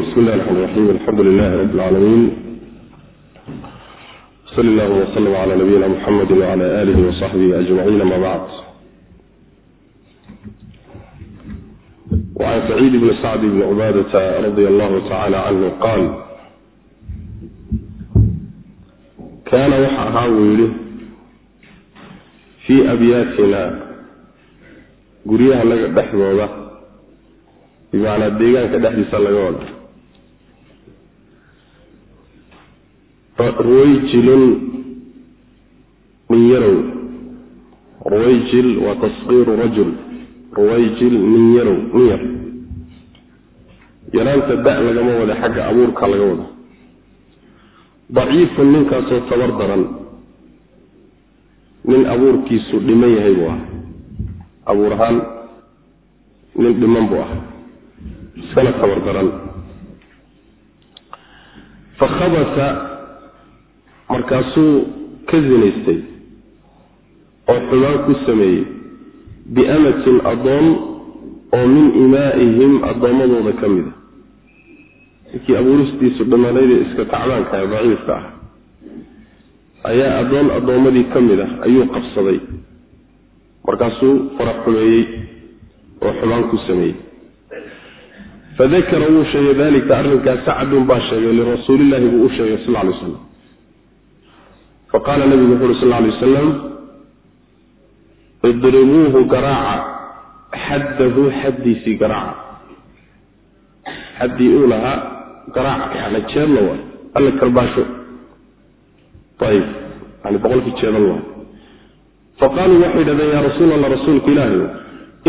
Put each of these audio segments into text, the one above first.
bismi illahi raxmaan raxiim alxamdu lilahi rabi lcaalamiin sal llahu waslm cala nabiyina muxamedi wcala alihi wasaxbihi ajmaciin ama bacd wacan saciid bni sacdi bni cubaadata radia allahu tacala canhu qaal kaana waxa ahaa wuu yihi fii abyaatina guryaha naga dhexdooda bimacnaa deegaanka dhexdiisa laga wada. Ruwayjilun nin yarow ruwayjil waa tasqiiru rajul. Ruwayjil nin yarow nin yar yaraanta da lagama wada xagga abuurka laga wada. Daciifun ninkaasoo tabar daran. Nin abuurkiisu dhiman yahay buu ah abuur ahaan nin dhiman buu ah iskana tabar daran markaasuu ka zinaystay oo xumaan ku sameeyey biamatin addoon oo min imaa'ihim addoommadooda ka mid a ninkii abuuristiisu dhammaanaydee iska tacbaanka ee daciifka ah ayaa addoon addoommadii ka mid ah ayuu qabsaday. Markaasuu farax xumeeyey oo xumaan ku sameeyey. Fadakara wuu sheegay dalika arrinkaas sacdun baa sheegay lirasuulillahi buu u sheegay sal ly slam faqaala nabigu wuxu uri sal ly wasalam idribuuhu garaaca xaddahu xaddiisii garaaca xaddii uu lahaa garaaca yani jeedla waay alla karbaasho ayib yani boqolkii jeedal waay faqaaluu waxay yidhahdeen yaa rasuul allah rasuulka ilaahi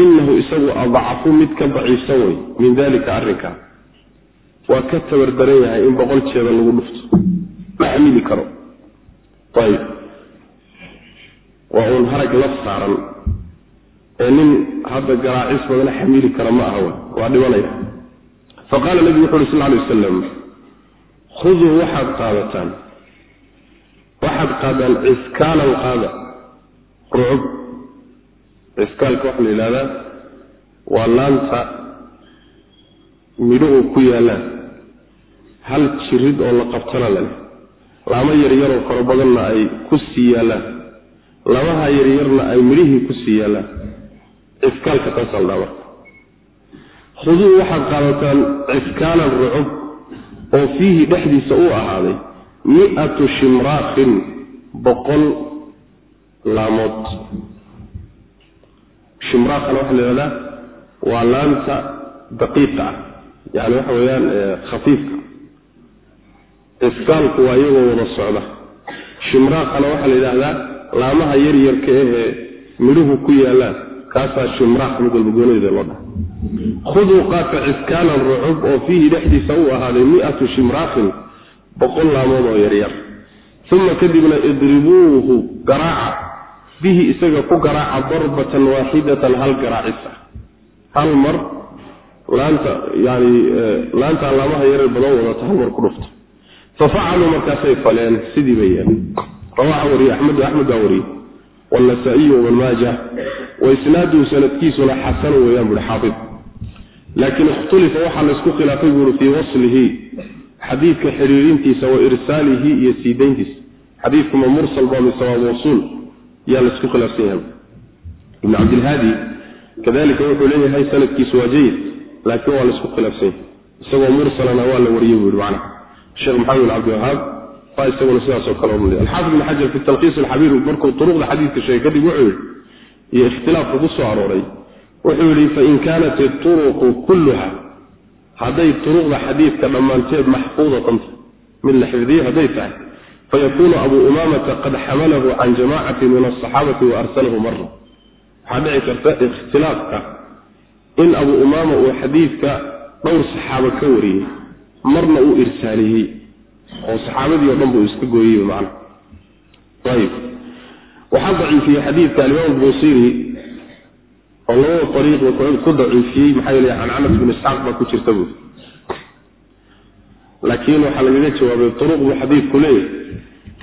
inahu isagu adcafu mid ka daciifsan wey min dalika arrinka waa ka tabardaran yahay in boqol jeeda lagu dhufto ma xamili karo ayib waa uun harag laf saaran ee nin hadda garaacis badana xamili kara ma aha waa dhimanaya. Faqaala nabigu wuxu uhi sal lay wasalam khuduu waxaad qaadataan. Waxaad qaadaan ciskaalan qaada. Rucub. Ciskaalka waxaa la yidhahdaa waa laanta midhuhu ku yaallaan. Hal jirid oo la qabtana leh laamo yaryaroo fara badanna ay ku sii yaallaan labaha yaryarna ay midhihii ku sii yaallaan ciskaalka taasaa la dhaha khuduu waxaad qaadataan ciskaalan rucub oo fiihi dhexdiisa uu ahaaday mi-atu shimraaqin boqol laamood. Shimraaqana waxaa la yidhahdaa waa laanta daqiiqa ah. Yani waxa weeyaan khafiifka ciskaalku waa iyagoo wada socda. Shimraaqana waxaa la yidhaahdaa laamaha yaryarka ahee midhuhu ku yaallaan kaasaa shimraaq mid walba goonadeeda loo dhaha khuduu qaata ciskaalan rucub oo fiihi dhexdiisa uu ahaaday mi-atu shimraaqin boqol laamood oo yaryar uma kadibna idribuuhu garaaca bihi isaga ku garaaca darbatan waaxidatan hal garaacisa. Hal mar laanta yani laantaa laamaha yareer badan wadata hal mar ku dhufta fafacaluu markaasay faleen sidii bay yeeleen rawaaxa wariye axmedu axmed baa wariyey wanasaa-iyu wabn maaja wa isnaaduhu sanadkiisuna xasan weeyaan buhi xaafid laakiin ikhtulifa waxaa laysku khilaafay buuri fii waslihi xadiidka xiriirintiisa wa irsaalihi iyo siidayntiisa xadiidkuma mursal ba mise waa mawsuul yaa la isku khilaafsan yahay ibn cabdilhaadi kadalika wuxuu leeyahay sanadkiisu waa jayid laakiin waa la isku khilaafsan yahay isagoo mursalana waa la wariyey buu yihi macna sheekh maxamed bin cabdiwahaab baa isaguna sidaasoo kale odhanaya alxaafid ibn xajar fi talkiis alxabiir markuu turuqda xadiidka sheegay kadib wuxuu yihi iyo ikhtilaafka ku arooray wuxuu yihi fain kaanat ituruqu kulluha. Hadday turuqda xadiidka dhammaanteed maxfuudatanta mid la xifdiyey hadday tahay. Fayakunu abu umaamata qad xamalahu can jamacati min asaxaabati wa arsalahu mara waxaa dhici karta ikhtilaafka in abu umaama uu xadiidka dhowr saxaabo ka wariyey marna uu irsaaliyey oo saxaabadii o dhan buu iska gooyey macna ayib. Waxaa daciifiyey xadiidka alimaam albusiri oo labada ariiq ku daciifiyey maxaa yeele can bin isxaaq baa ku jirta buuri laakiin waxaa lagaga jawaabay uruq buu xadiidku leeyahy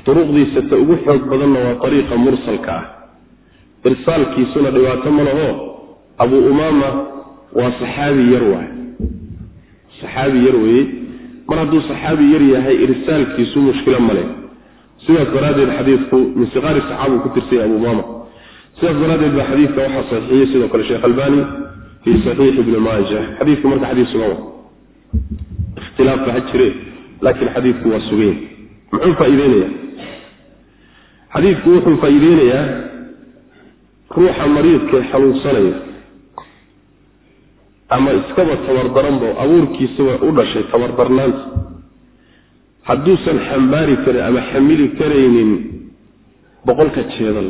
duruqdiisa ta ugu xoog badanna waa ariiqa mursalka ah. Irsaalkiisuna dhibaato ma laho. Abu umaama waa saxaabi yar waay saxaabi yar weeye mar hadduu saxaabi yar yahay irsaalkiisu mushkilo male sidaas daraaddeed xadiidku min siqaari saxaaba uu ku tirsanya abu maama sidaas daraaddeed baa xadiidka waxaa saxiixiyey sidoo kale sheekh albani fii saxiixi ibni maaja. Xadiidku marka xadiis sugan wa ikhtilaafka ha jire laakiin xadiidku waa sugayn muxuu faa'iideynayaa? Xadiidku wuxuu faa'iideynayaa ruuxa mariidka xanuunsanaya ama iskaba tabardaranba abuurkiisaba u dhashay tabardarnaanta. hadduusan xambaari karin ama xamili karaynin boqolka jeedal.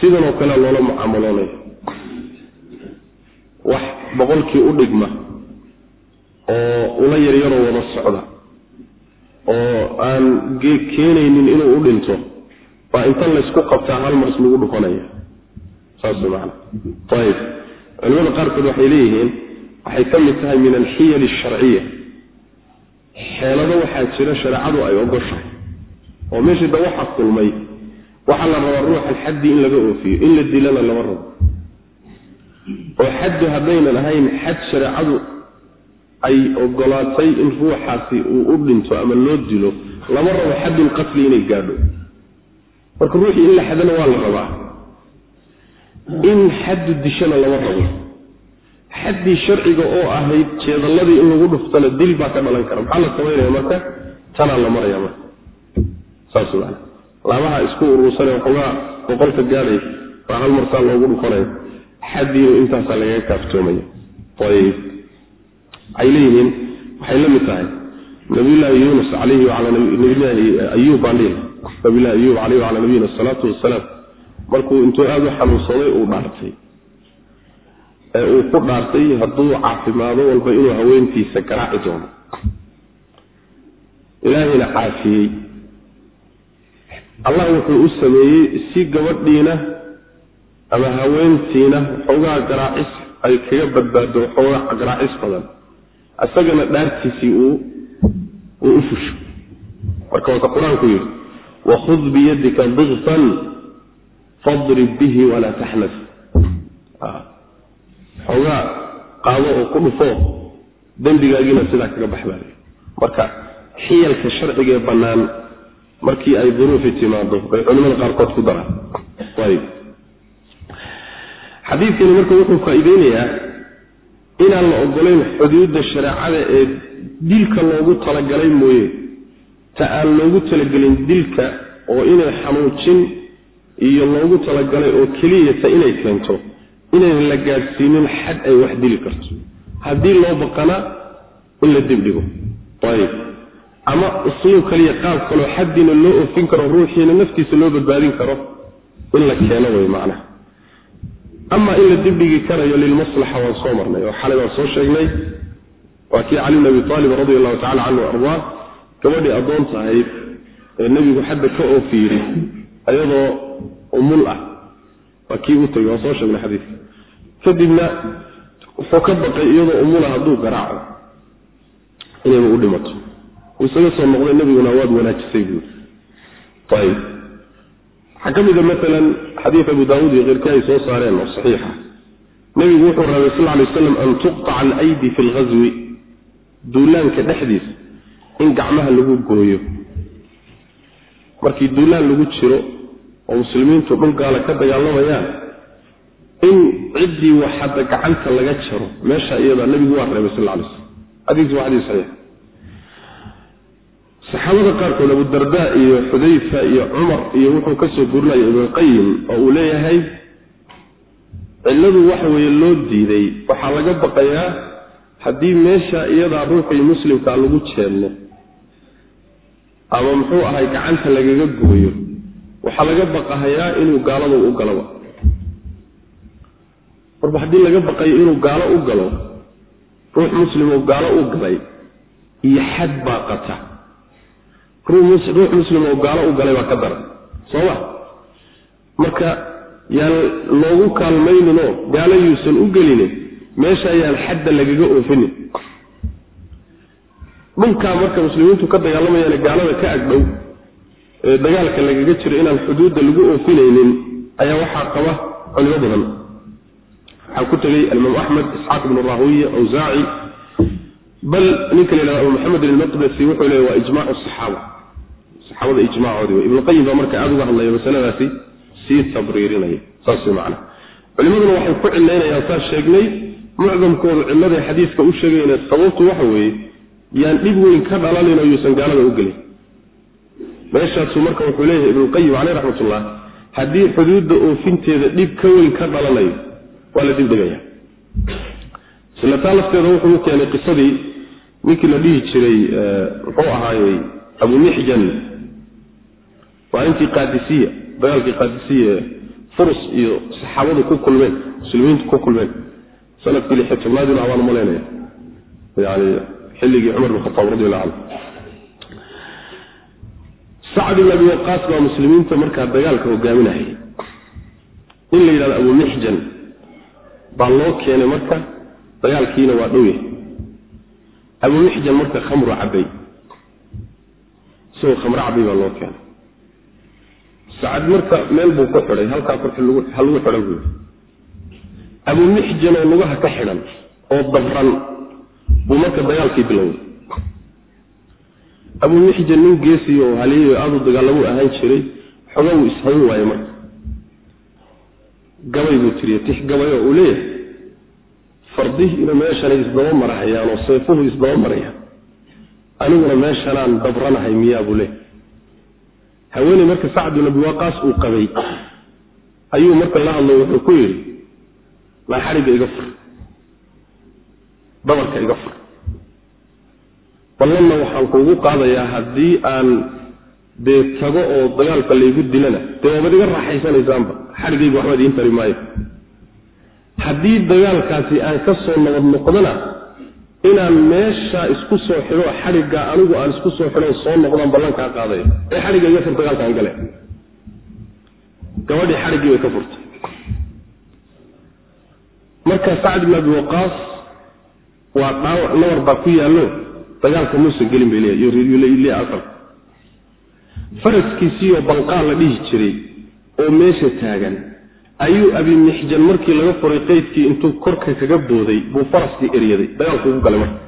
sidanoo kale loola mucaamaloonaya wax boqolkii u dhigma oo ula yaryaroo wada socda oo aan keenaynin inuu u dhinto baa inta laysku qabtaa hal mars lagu dhufanaya. saas maana ayib culimada qaarkood waxay leeyihiin waxay ka mid tahay min alxiyal asharciya xeelado waxaa jira shareecadu ay ogoshahay oo meeshii da waxa kulmay waxaa la rabaa ruuxan xaddii in laga oofiyo in la dilana lama rabo. Oo xaddu haddaynan ahayn xad shareecadu ay ogolaatay in ruuxaasi uu u dhinto ama loo dilo lama rabo xaddulqatli inay gaadho. Marka ruuxii in la xadana waa la rabaa in xaddu dishana lama rabo xaddii sharciga oo ahayd jeedalladii in lagu dhuftana dil baa ka dhalan kara. Maxaa la samaynaya marka? Tanaa la maraya marka. Saas maana laamaha isku urursane waxoogaa boqolka gaadhay baa hal marsaa loogu dhufanaya xaddiina intaasaa lagaga kaaftoomaya ayib waxay leeyihiin waxay la mid tahay nabiyullaahi yuunus calayhi wacalaa nabiyullaahi ayuub baan dhihi nabiyullahi ayuub calayhi wacalaa nabiyina asalaatu wasalaam markuu intuu aada u xanuunsaday uu dhaartay. Ee uu ku dhaartay hadduu caafimaado walba inuu haweentiisa garaaci doono. Ilaahayna caafiyey. Allah wuxuu u sameeyey si gabadhiina ama haweentiina waxoogaa garaacis ay kaga badbaado waxoogaa garaacis badan. Isagana dhaartiisii uu uu u fusho. Marka waaka qur'aanku yidhi wakhud biyadika digfan fadrib bihi walaa taxnaf xoogaa qaado oo ku dhufo dembigaagiina sidaa kaga baxbaada marka xiyalka sharciga ee bannaan markii ay duruufi timaado bay culimada qaarkood ku daraan. Xadiidkani marka wuxuu faa-iideynayaa inaan la ogolayn xuduudda shareecada ee dilka loogu talagalay mooye. Ta aan loogu talagelin dilka oo inay xanuujin iyo loogu talagalay oo keliyata inay keento inaynan la gaadhsiinin xad ay wax dili karto. Haddii loo baqana in la dibdhigo ayib. Ama usluub kaliya qaab kaloo xaddiina loo ofin karo ruuxiina naftiisa loo badbaadin karo in la keeno way macnaha. Ama in la dibdhigi karayo lilmaslaxa waan soo marnay oo xalay waan soo sheegnay. Waa kii cali bn abi aalib radi allahu tacala canhu ardaa gabadhii addoonta ahayd ee nebigu xadda ka yidhi ayadoo umul ah. Waa kii u tegay waan soo sheegnay xadiidka kadibna wuxuu ka baqay iyadoo umula hadduu garaaco. Inayba u dhimato. Uu isaga soo noqday nebiguna waad wanaajisay buuri ayib waxaa ka mida maalan xadiid abu daawuud iyo keyrkii ay soo saareen oo saxiixa. Nebigu wuxuu rabay sal lay waslam an tuqtaca alaydi fi lghaswi duulaanka dhexdiisa in gacmaha lagu gooyo. Markii duulaan lagu jiro oo muslimiintu dhul gaala ka dagaalamayaan in ciddii waxadda gacanta laga jaro meesha iyada nebigu waa reebay sal lay slam xadiis waa xadiis saxiix. Saxaabada qaarkood abudarda iyo xudayfa iyo cumar iyo wuxuu ka soo gurinaya ibnulqayim oo uu leeyahay cilladu waxa weeye loo diiday waxaa laga baqayaa haddii meesha iyadaa ruuxii muslimkaa lagu jeedno ama muxuu ahay gacanta lagaga gooyo waxaa laga baqahayaa inuu gaalada u galaba marba haddii laga baqayo inuu gaalo u galo ruux muslim oo gaalo u galay iyo xad baa qata. Ruux muslim oo gaalo u galay baa ka daran. Soo ma? Marka yaan loogu kaalmayninoo gaalo yuusan u gelinin meesha yaan xadda lagaga oofinin dhulkaa marka muslimiintu ka dagaalamayaan gaalada ka agdhow dagaalka lagaga jiro inaan xuduudda lagu oofinaynin ayaa waxaa qaba culimo badan. Waxaa ku tegay alimaam axmed isxaaq ibnu rahawiya awsaaci bal ninka la yidhahdo abu maxamed almaqdasi wuxuu leeya waa ijmaacu saxaaba saxaabada ijmaacoodii wey ibnuqayim baa marka aada uga hadlaya masaladaasi sii tabriirinaya saas macana culimaduna waxay ku cilaynayaan saas sheegnay mucdamkoodu cilladay xadiiska u sheegayna sababtu waxa weeye yaan dhib weyn ka dhalanin oo yuusan gaalada u gelin meeshaasuu marka wuxuu leeyahay ibnuqayim caleyh raxmatullah haddii xuduudda oofinteeda dhib ka weyn ka dhalanayo waa la dibdhigaya isla taa lafteeda wuxuu u keenay qisadii ninkii la dhihi jiray muxuu ahaayey abu mixjan waa intii qaadisiya dagaalkii qaadisiya furus iyo saxaabadu ku kulmeen muslimiintu ku kulmeen. Sanadkii lixi tobnaadina abaan u malaynaya yani xilligii cumar bin khataab radi allahu canhu sacd ibn abi waqaas baa muslimiinta markaa dagaalka hogaaminahayay in la yidhahdo abu mixjan baa loo keenay marka dagaalkiina waa dhow yahay. Abu mixjan marka khamru cabay isagoo khamro cabay baa loo keenay. Sacad marka meel buu ku xidhay halkaa korki ha lagu xidhan buu abu mixjan oo lugaha ka xidhan oo dabran buu marka dagaalkii bilowday abu mixjan nin geesiy oo aada u dagaalamuu ahaan jiray xoga wuu ishayn waaye marka. Gabay buu tiriye tix gabay oo uu leeyahay fardihiina meeshanay isdaba marahayaan oo seefuhu isdaba marayaan. Aniguna meeshanaan dabranahay miyaa buu leeyahy haweeney marka sacd bin abi waqaas uu qabay ayuu marka la hadlo wuxuu ku yidhi naa xarigga iga fur dabarka iga fur ballanna waxaan kuugu qaadayaa haddii aan dee tago oo dagaalka laygu dilana. Dee waabad iga raaxaysanaysaanba? Xadhigayga waxba idiin tari maayo. Haddii dagaalkaasi aan ka soo nabad noqdona inaan meesha isku soo xidho xadhigga anigu aan isku soo xidho soo noqdaan ballankaa qaadaya. Ee xadhigga iga fur dagaalkaan gale gabadhii xadhiggii bay ka furtay. Marka sacd ibn abi waqaas waa dhaawac nabar baa ku yaallo dagaalka muusan gelin bay leeyahy asal faraskiisiioo banqaal la dhihi jiray oo meesha taagan ayuu abi mixjan markii laga furay qeydkii intuu korka kaga booday buu faraskii eryaday dagaalku ugu galay marka.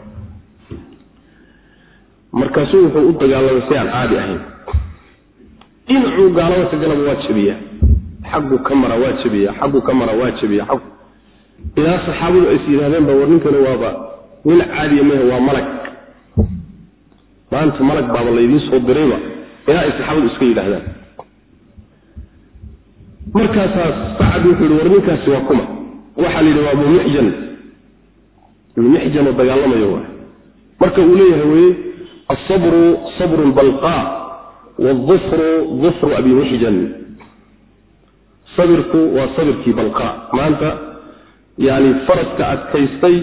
Markaasuu wuxuu u dagaalamay si aan caadi ahayn. Dhinacuu gaalada ka galaba waa jabiyaa xaggu ka mara waa jabiyaa xaggu ka mara waa jabiya xaggu ilaa saxaabadu ays yidhahdeen ba war ninkani waaba nin caadiya mehe waa malag maanta malag baaba laydiin soo dirayba ilaa ay iska yidhaahdaan. Markaasaa sacad wuxuu yihi war ninkaasi waa kuma. Waxaa la yidhi waa abumixjan abumixjan oo dagaalamayo waay. Marka uu leeyahay weye asabru sabru lbalqa waldufru dufru abi mixjan sabirku waa sabirkii balqa. Maanta yani faraska adkaystay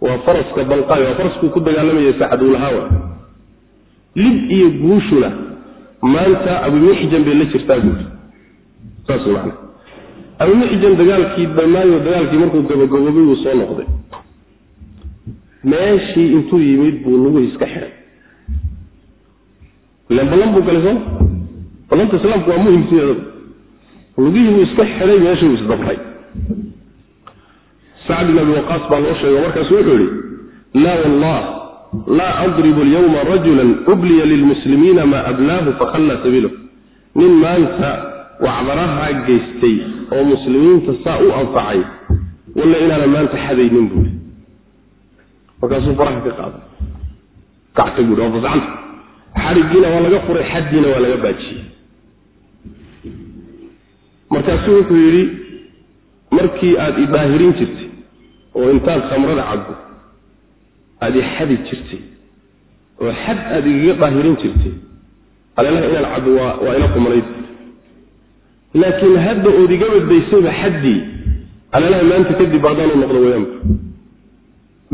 waa faraska balqaay waa faraskuu ku dagaalamayay sacadulahawa lib iyo guushuna maanta abumixjan bay la jirtaa buuri saas man abumixjan dagaalkii dhamaayo dagaalkii markuu gabagaboobay wuu soo noqday meeshii intuu yimid buu luguhi iska xidhay ilan ballan buu galay sooma ballanta islaamku waa muhiim sideedaba lugihii buu iska xidhay meeshii buu isdabray sacd bin abi waqaas baa loo sheego markaasu wuxuu yihi laa wallah laa adribu alyawma rajulan ubliya lilmuslimiina maa ablaahu fakhalla sabiilahu nin maanta wacdarahaa geystay oo muslimiinta saa u anfacay walla inaana maanta xadaynin buuri markaasuu faraha ka qaaday. Kacta buuri waa xadhiggiina waa laga furay xaddiina waa laga baajiyey. Markaasuu wuxuu yidhi markii aada idaahirin jirtay oo intaad khamrada cabdo aada i xadi jirtay oo xad aada igaga daahirin jirtay. Aleelaha inaan cabdo waa waa ila qumanayd laakiin hadda ood iga badbaysayba xaddii aleelaha maanta kadib baadaanu noqdo wayaanba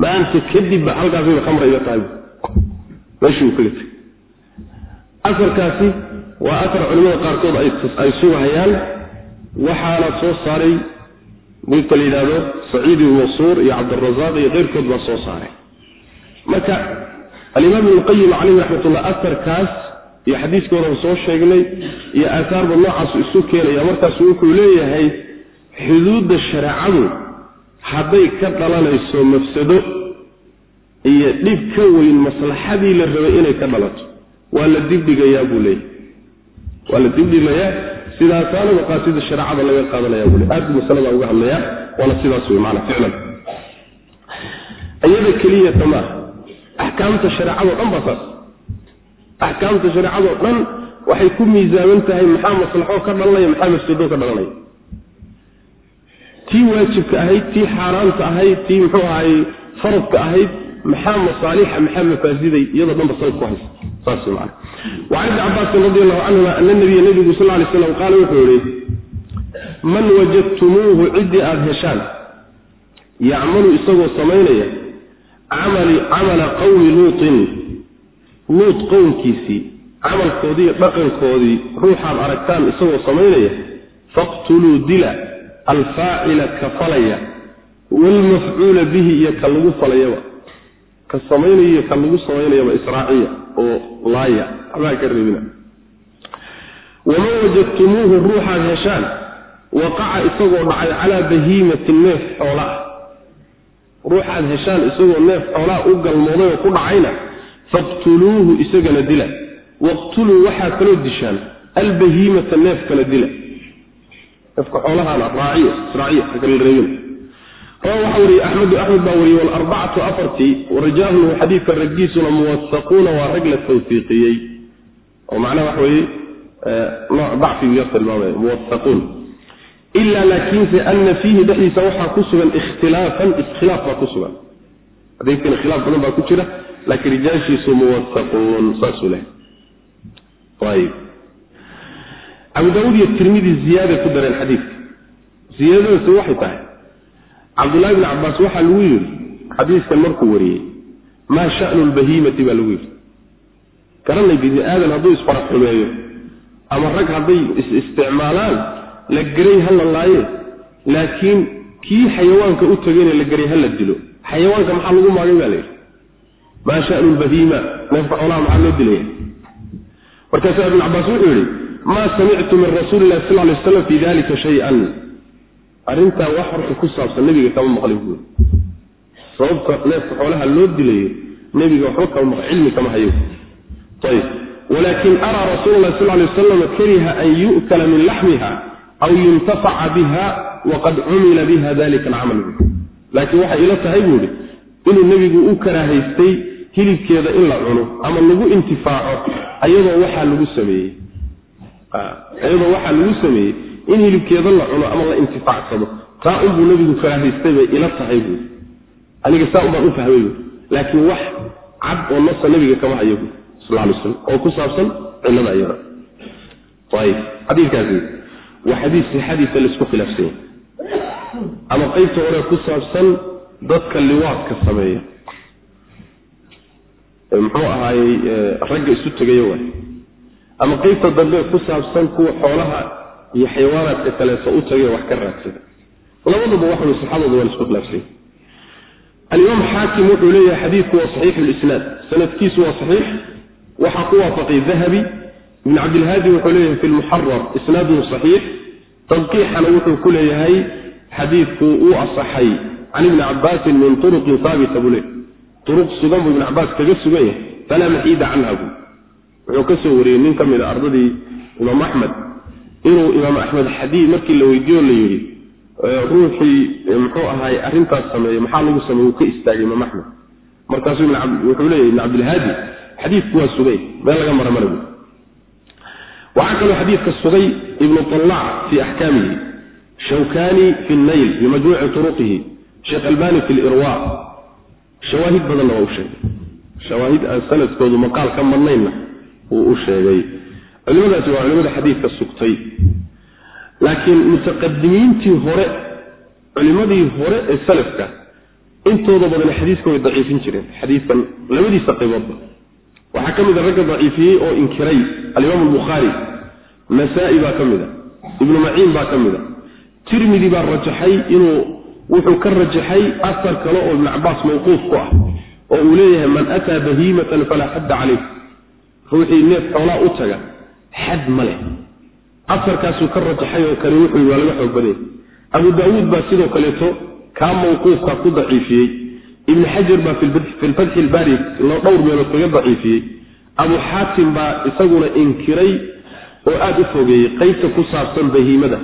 maanta kadibba halkaasayba khamra iga tahay meeshii uu kaga tegay asalkaasi waa asar culimada qaarkood ay sugahayaan. Waxaana soo saaray ninka la yidhaahdo saciid ibn mansuur iyo cabdirazaaq iyo keyrkood baa soo saaray marka alimaam ibnulqayim caleyhi raxmatullah asarkaas iyo xadiiskii hore soo sheegnay iyo aahaarba noocaasu isu keenaya markaasu wuxuu leeyahay xuduudda shareecadu hadday ka dhalanayso mafsado iyo dhib ka weyn maslaxadii la rabay inay ka dhalato waa la dibdhigayaa buu leeyahy waa la dibdhigayaa sidaasaana maqaasida shareecada laga qaadanaya buu leey aad buu masalada uga hadlayaa waana sidaas wey maana ficlan. Iyada maaha axkaamta shareecado dhan baa saas axkaamta shareecadoo dhan waxay ku miisaaman tahay maxaa maslaxo ka dhalanaya maxaa mafsado ka dhalanaya. Tii waajibka ahayd tii xaaraanta ahayd tii muxuu ahay faradka ahayd maxaa masaalixa maxaa mafaasiday iyadoo dhanba salad ku haysa. Saas man wacan ibni cabaasin radi allahu canhuma ana nabiya nabigu sal lay slam qaala wuxuu yihi man wajadtumuuhu ciddii aada heshaan yacmalu isagoo samaynaya camala qowmi luutin luut qowmkiisii camalkoodii iyo dhaqankoodii ruuxaad aragtaan isagoo samaynaya faqtuluu dila alfaacila ka falaya waalmafcuula bihi iyo ka lagu falayaba. Ka samaynaya iyo ka lagu samaynayaba israaciya oo laaya. Waxbaa ka reebina waman wajadtumuuhu ruuxaad heshaan waqaca isagoo dhacay calaa bahiimatin neef xoola ruuxaad heshaan isagoo neef xoolaa u galmooday oo ku dhacayna faqtuluuhu isagana dila. Waqtuluu waxaa kaloo dishaan albahiimata neef kala dila. Neefka xoolahaana raaciya israaciya hakala reebina rawa waxaa wariyey axmedu axmed baa wariyey walarbacatu afartii warajaahum xadiidka raggiisuna muwasaquuna waa rag la tawfiiqiyey. Oo macnaha waxa weeye nooc dacfigu yar tilmaamaya muwasaquun ila laakiinse ana fiihi dhexdiisa waxaa ku sugan ikhtilaafan iskhilaaf baa ku sugan. Xadiidkana khilaaf badan baa ku jira laakiin rijaashiisu muwasaquun saasuu leh. Ayib. Abu daawuud iyo tirmidi ziyaada ku dareen xadiidka ziyaadadaasi waxay tahay. Cabdullahi bni cabaas waxaa lagu yidhi xadiiskan markuu wariyey maa sha'nu lbahiimati baa lagu yidhi. Garanay bini aadan hadduu isfarax ama rag hadday is-isticmaalaan la geray ha la laaye laakiin kii xayawaanka u tegayna la geray ha la dilo. Xayawaanka maxaa lagu maagay baa layidhi maa sha'nu lbahiima neefka xoolaha maxaa loo dilaya? Markaasaa ibn cabaas wuxuu yidhi maa samictu min rasuuli illahi sal lay waslam fi dalika shay-an. Arrintaa wax horta ku saabsan nebiga kama maqlin buuri sababta neefka xoolaha loo dilayo nebiga waxba kama maql cilmi kama hayo. Ayib walakin araa rasuula lahi sal lay wasalam kariha an yu'kala min laxmiha aw yuntafaca biha waqad cumila biha dalika alcamal bu laakiin waxay ila tahay buuhi inuu nebigu u karaahaystay hilibkeeda in la cuno ama lagu intifaaco ayadoo waxaa lagu sameeyey iyadoo waxaa lagu sameeyey in hilibkeeda la cuno ama la intifaacsado taa unbuu nebigu karaahaystay bay ila tahay buui aniga saa un baan u fahmay bu laakiin wax cad oo nasa nebiga kama hayo bu sal lay slam oo ku saabsan cilada iyada ayib xadiikaasi waa xadiis sixadiisa la isku khilaafsanya ama qeybta hore ku saabsan dadka liwaadka sameeya. Muxuu ahaayey ragga isu tegaya waay. Ama qeybta dambe ku saabsan kuwa xoolaha iyo xayawaanaadka kaleeto u tagay wax ka raadsada. Labadaba waxawy saxaabadu waa la isku khilaafsanya alimaam xaakim wuxuu leeyahay xadiidku waa saxiixu lisnaad sanadkiisu waa saxiix waxaa ku waafaqay dahabi ibn cabdilhaadi wuxuu leeyahay fi lmuxarar isnaaduhu saxiix. Tanqiixana wuxuu ku leeyahay xadiidku uu asaxay. Can ibni cabaasin min turuqin haabita buu leeyahy turuq sugan buu ibn cabaas kaga sugan yahay. Falaa maxiida canha buu wuxuu ka soo wariyey nin ka mid a ardadii imaam axmed. Inuu imaam axmed xadiid markii la weydiiyo la yidhi ruuxii muxuu ahaay arrintaas sameeye maxaa lagu sameeye wuu ka istaagay imaam axmed. Markaasuu wuxuu leeyahy ibn cabdilhaadi xadiidku waa sugay meel laga mara mara bu waxaa kaloo xadiidka sugay ibnu طalac fi axkaamihi shawkani fi nayl bimajmuuci turuqihi sheekh albani fi lirwa shawaahid badanna waa u sheegay. Shawaahid aan sanadkoodu maqaal ka madnaynna wuu u sheegay. Culimadaasi waa culimada xadiidka sugtay. Laakiin mutaqadimiintii hore culimadii hore ee salafka intooda badan xadiiska way daciifin jireen. Xadiidkan labadiisa qayboodba waxaa ka mid a ragga daciifiyey oo inkiray alimaam albukhaari nasaa-i baa ka mid a ibnu maciin baa ka mid a tirmidi baa rajaxay inuu wuxuu ka rajaxay asar kale oo ibnu cabaas mawquuf ku ah oo uu leeyahay man ataa bahiimatan falaa xadda calayh. Ruuxii neef xoolaa u taga xad ma leh. Asarkaasuu ka rajaxay oo kale wuxuu waa laga xoog badanya abu daawuud baa sidoo kaleeto kaa mawquufka ku daciifiyey ibn xajar baa fi lfatxi ilbaari dhowr meelood kaga daciifiyey. Abu xaatim baa isaguna inkiray oo aada u fogeeyey qeybta ku saabsan bahiimada.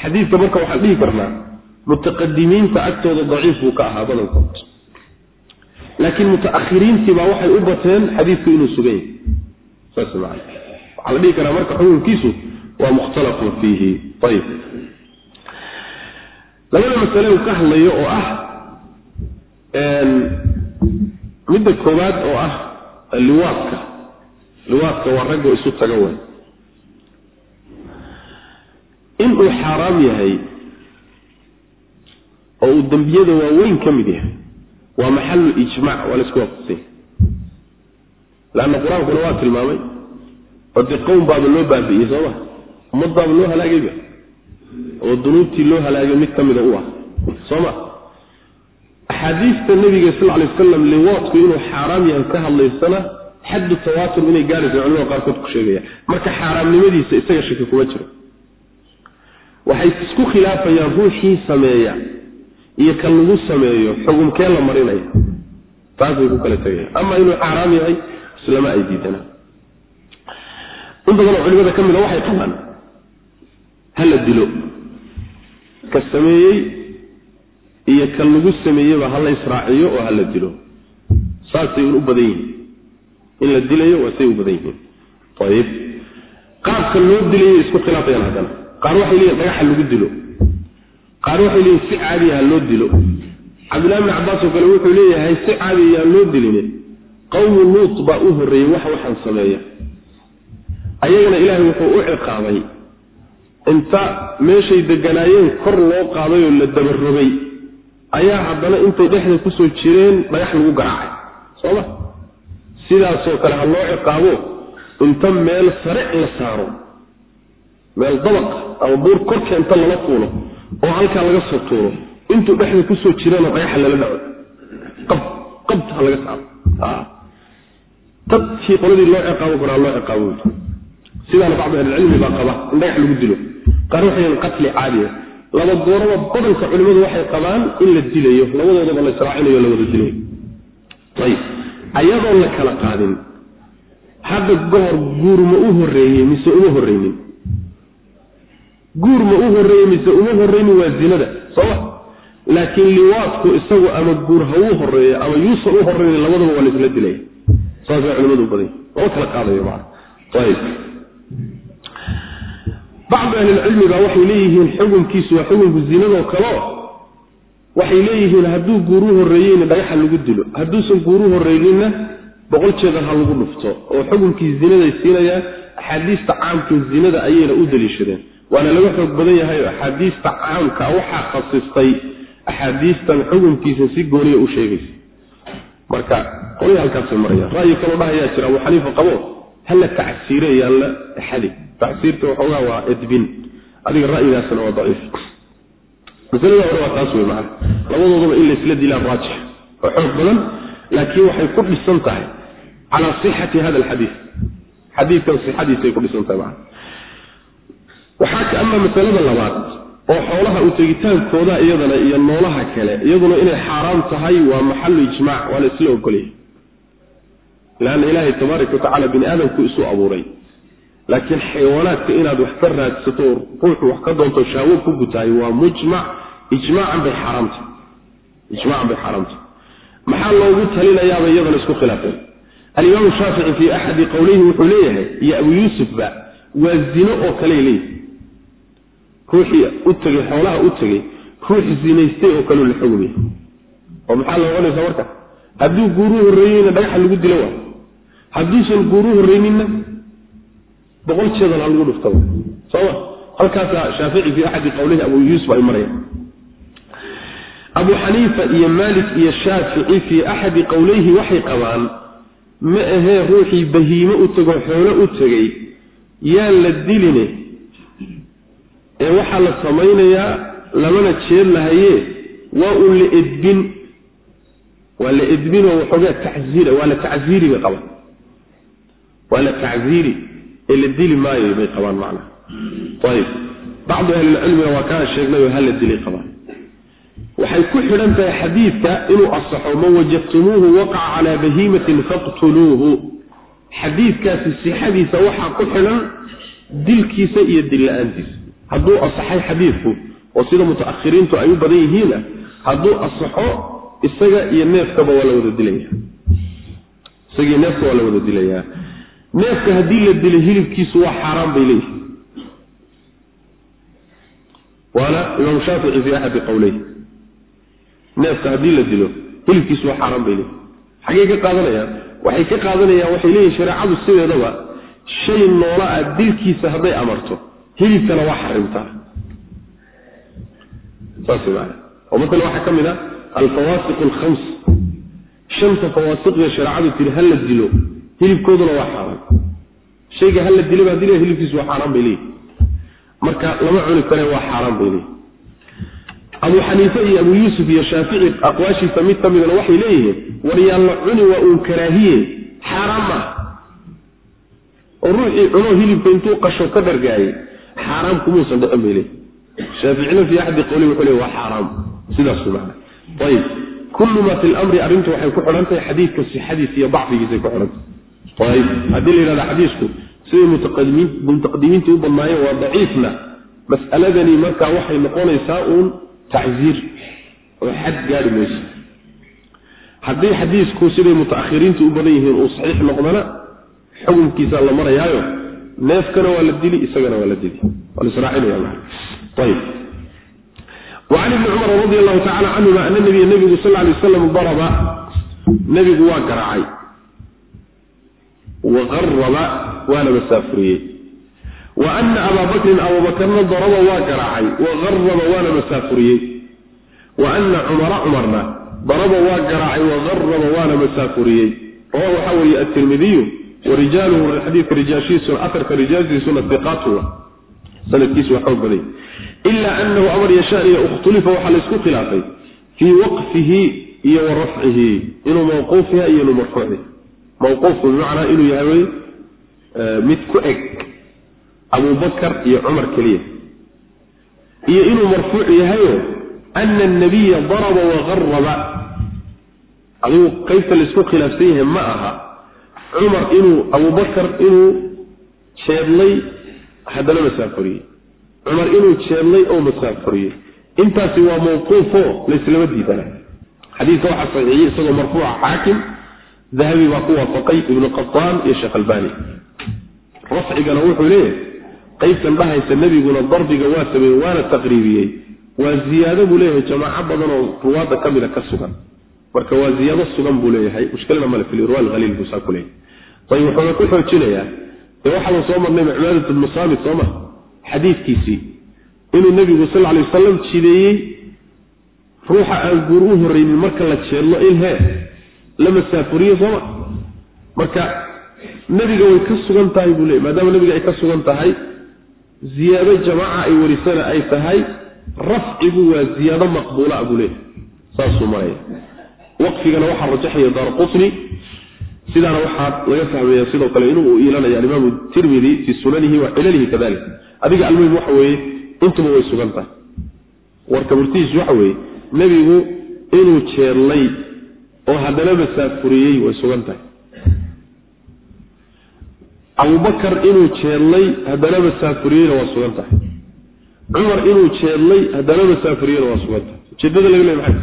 Xadiidka marka waxaan dhihi karnaa mutaqadimiinta agtooda daciif buu ka ahaa badankood. Laakiin mutaakhiriintii baa waxay u bateen xadiidku inuu sugan yahay saas maa waxaa la dhihi karaa marka xukunkiisu waa mukhtalafun fiihi. Ayib labada masale uu ka hadlayo oo ah midda koowaad oo ah liwaadka liwaadka waa raggo isu taga way inuu xaaraam yahay oo uu dembiyada waaweyn ka mid yahay waa maxalu ijmac waa la isku waafaqsanya leanna qur'aankuna waa tilmaamay oo dee qowm baaba loo baabi'iyey sooma ummad baaba loo halaagayba oo dunuubtii loo halaagay mid ka mida u ah sooma axaadiista nabiga sal lay wasalam liwaadku inuu xaaraam yahay ka hadlaysana xaddu tawaatur inay gaaraysa culimada qaarkood ku sheegayaan marka xaaraamnimadiisa isaga shaki kuma jiro. Waxay isku khilaafayaan ruuxii sameeya iyo kan lagu sameeyo xugumkee la marinaya. Taasay ku kala tegayaan ama inuu xaaraam yahay islama ay diidana. In badanoo culimada ka mida waxay qabaan ha la dilo. Ka sameeyey iyo kan lagu sameeyeba ha la israaciyo oo ha la dilo. Saasay u badan yihiin. In la dilayo waa say u badan yihiin. Ayib qaabka loo dilayo isku khilaafayaan haddana. Qaar waxay leeyihiin dhagaxa lagu dilo. Qaar waxay leeyihiin si caadiya ha loo dilo. Cabdillahi bni cabbaas oo kale wuxuu leeyahay si caadiya aan loo diline. Qowmu luut baa u horreeyey wax waxaan sameeya. Ayagana ilaahay wuxuu u ciqaabay. Inta meeshay deganaayeen kor loo qaaday oo la dabarogay ayaa haddana intay dhexda ku soo jireen dhagax lagu garaacay. Sooma? Sidaasoo kale ha loo ciqaabo inta meel sare la saaro meel dabaq ama buur korka inta lala fuulo oo halkaa laga soo tuuro intuu dhexda ku soo jirana dhagaxa lala dhaco. Qab qabta ha laga saaro. Dadkii qoladii loo ciqaabo karaa loo ciqaabo. Sidaana bacdu ahlicilmi baa qaba in dhagax lagu dilo. Qaar waxay qatli caadiya laba gooraba badanka culimmadu waxay qabaan in la dilayo labadoodaba la israacinayo la wada dilayo. Ayib. Ayadoon la kala qaadin hadda gohor guur ma u horreeyey mise uma horreynin? Guur ma u horreeyey mise uma horreynin waa zinada sooma laakiin liwaadku isagu ama guur ha uu horreeyo ama yuusan u horreynin labadaba waa la isla dilaya saasay culimadu u badan lama kala qaadayo maana ayib bacdu ahlilcilmi baa waxay leeyihiin xukunkiisu waa xukunku zinadoo kaleo waxay leeyihiin hadduu guuru horreeyeyna dhagaxa lagu dilo. Hadduusan guuru horreyninna boqol jeedar ha lagu dhufto oo xukunkii zinaday siinayaan axaadiista caamka zinada ayayna u daliishadeen. Waana laga xoog badan yahay oo axaadiista caamka waxaa khasistay axaadiistan xukunkiisa si gooniya u sheegaysa. Marka qolya halkaasay marayaan. Ra'yi kaloo dhahayaa jira abu xaniifa qabo hala tacsiire yaan la xadi tacsiirta waxoogaa waa edbin adiga ra'yigaasna waa daciif. Masalada hore waa taas wey macana labadoodaba in laysla dilaa raajix oo xoog badan laakiin waxay ku dhisan tahay calaa sixati hada alxadiid xadiidkan sixadiisay ku dhisan tahay macana waxaa ama masalada labaad oo xoolaha u tegitaankooda iyadana iyo noolaha kale iyaduna inay xaaraam tahay waa maxalu ijmaac waa la isla ogolyahay. Leanna ilaahay tabaaraka watacala bini aadamku isu abuuray laakiin xayawaanaadka inaad wax ka raadsato oo ruuxu wax ka doonto shahwo ku gutahay waa mujmac ijmaacan bay xaaraamta. Ijmaacan bay xaaraamta. Maxaa loogu talinayaaba iyadana isku khilaafeen alimaamu shaafici fii axadi qowlihi wuxuu leeyahay iyo abu yuusufba waa zino oo kaley leeyahay. Ruuxii u tegey xoolaha u tegey ruux zinaystay oo kaleu la xugum yahay oo maxaa la ohanaysaa marka hadduu guuru horreeyeyna dhagaxa lagu dilo waa? Hadduusan guuru horreyninna boqol jeedan ha lagu dhuftaba sooma halkaasaa shaafici fii axadi qowlihi abu yuusuf ay marayaan abu xaniifa iyo maalik iyo shaafici fii axadi qowleyhi waxay qabaan ma ahee ruuxii bahiime u tegoo xoolo u tegey yaan la diline ee waxaa la samaynayaa lamana jeed lahayee? Waa un la edbin waa la edbinoo waxoogaa tacziira waa la tacziiri bay waa la tacziiri ee la dili maayo bay qabaan macnaha. Ayib. Bacdu ahlilcilmiga waa kaa sheegnayoo ha la dilay qabaan. Waxay ku xidhan tahay xadiidka inuu asaxo man wajadtumuuhu waqaca calaa bahiimatin faqtuluuhu. Xadiidkaasi sixadiisa waxaa ku xidhan dilkiisa iyo dilla-aantiisa hadduu asaxay xadiidku oo sida mutaakhiriintu ay u badan yihiina hadduu asaxo isaga iyo neefkaba waa la wada dilaya. Isagii neefka waa la wada dilayaa neefka haddii la dilay hilibkiisu waa xaaraan bay leeyihi waana imaam shaafici fii axadi qowleyh neefka haddii la dilo hilibkiisu waa xaaraan bay leeyihi xaggey ka qaadanayaan waxay ka qaadanayaan waxay leeyihiin shareecadu sideedaba shay noola ah dilkiisa hadday amarto hilibkana waa xarimtaa saas maana oo maala waxaa ka mid a alfawaasiq alkhams. Shanta fawaasiqda shareecadu tiri ha la dilo hilibkooduna waa xaaraan shayga ha la dilo baa dilaya hilibkiisu waa xaaraan bay leeyihi marka lama cuni kare waa xaaraan bay leeyihi abu xaniife iyo abu yuusuf iyo shaafici aqwaashiisa mid ka midana waxay leeyihiin war yaan la cuni waa uun karaahiye xaaraan maaha oo ruuxii cuno hilibka intuu qasho ka dhargaayay xaaraam kumuusan dhicin bay leeyihi shaaficina fii axadi qowli wuxuu leey waa xaaraam. Sidaas macna ayib kullu ma fi lamri arrintu waxay ku xidhan tahay xadiidka sixadiisa iyo dacfigiisay ku xidhantahay haddii la yidhahda xadiisku siday mutaqadimiin mutaqdimiinta u badnaayeen waa daciifna mas'aladani markaa waxay noqonaysaa uun tacziir oo xad gaari mayso haddii xadiisku siday mutaakhiriintu u badan yihiin uu saxiix noqdana xukunkiisa la marayaayo neefkana waa la dili isagana waa la dili waa lasraacinaya maa ayib wacan ibni cumar radi allahu tacala canhuma ana nabiya nabigu sal lay waslam daraba nebigu waa garaacay waqaraba waana masaafuriyey wa ana abaa bakrin abuubakarna daraba waa garaacay waqaraba waana masaafuriyey wa ana cumara cumarna daraba waa garaacay waqaraba waana masaafuriyey rawa waxaa weriye atirmidiyu warijaaluhu xadiidka rijaashiisuna aarka rijaashiisuna iqaatula sanadkiisu waa xoog baday ilaa anahu amar yashaaniya ikhtulifa waxaa laysku khilaafay fii waqfihi iyo wa rafcihi inuu mawquuf yahay iyo inuu marfuuc yahay mawquufku bimacnaa inuu yahay mid ku eg abubakar iyo cumar keliya. Iyo inuu marfuuc yahayo ana anabiya daraba waqaraba adigu qaybta laysku khilaafsan yahay ma aha. Cumar inuu abubakar inuu jeedlay haddana masaafariyey cumar inuu jeedlay oo masaafariyey intaasi waa mawquufo layslama diidana. Xadiidka waxaa saxiixiyey isagoo marfuuca xaakim dahabi baa ku waafaqay ibnu qataan iyo sheekh albani. Rafcigana wuxuu leeyahay qaybtan dhahaysa nebiguna darbiga waa sameeyey waana taqriibiyey. Waa ziyaado buu leeyahay jamaaco badan oo ruwaadda ka mida ka sugan. Marka waa ziyaado sugan buu leeyahay mushkilana male fi lirwa alhaliil buu saa ku leeyahay. Ayb wuxuuna ku xoojinayaa dee waxaanu soo marnay macbaadat bnu saamit soo ma xadiidkiisii. Inuu nebigu sal lay wasalam jideeyey ruuxa aan guur u horreynin marka la jeedlo in hee la masaafuriyo sooma marka nebiga way ka sugan tahay buu leey maadaama nebiga ay ka sugan tahay ziyaado jamaaca ay warisana ay tahay rafcigu waa ziyaado maqbuula buu leeyahy saasuu maraya. Waqfigana waxaa rajaxaya daar qutni sidaana waxaa laga fahmaya sidoo kale inuu iilanaya alimaamu tirmidi fii sunanihi wa cilalihi kadalik. Adiga almuhim waxa weeye intuba way sugan tahay. Warka murtihiisu waxa weeye nebigu inuu jeedlay oo haddana masaafuriyey way sugan tahay. Abubakar inuu jeedlay haddana masaafuriyeyna waa sugan tahay. Cumar inuu jeedlay haddana masaafuriyeyna waa sugan tahay. Ujeedada laga leey maxay?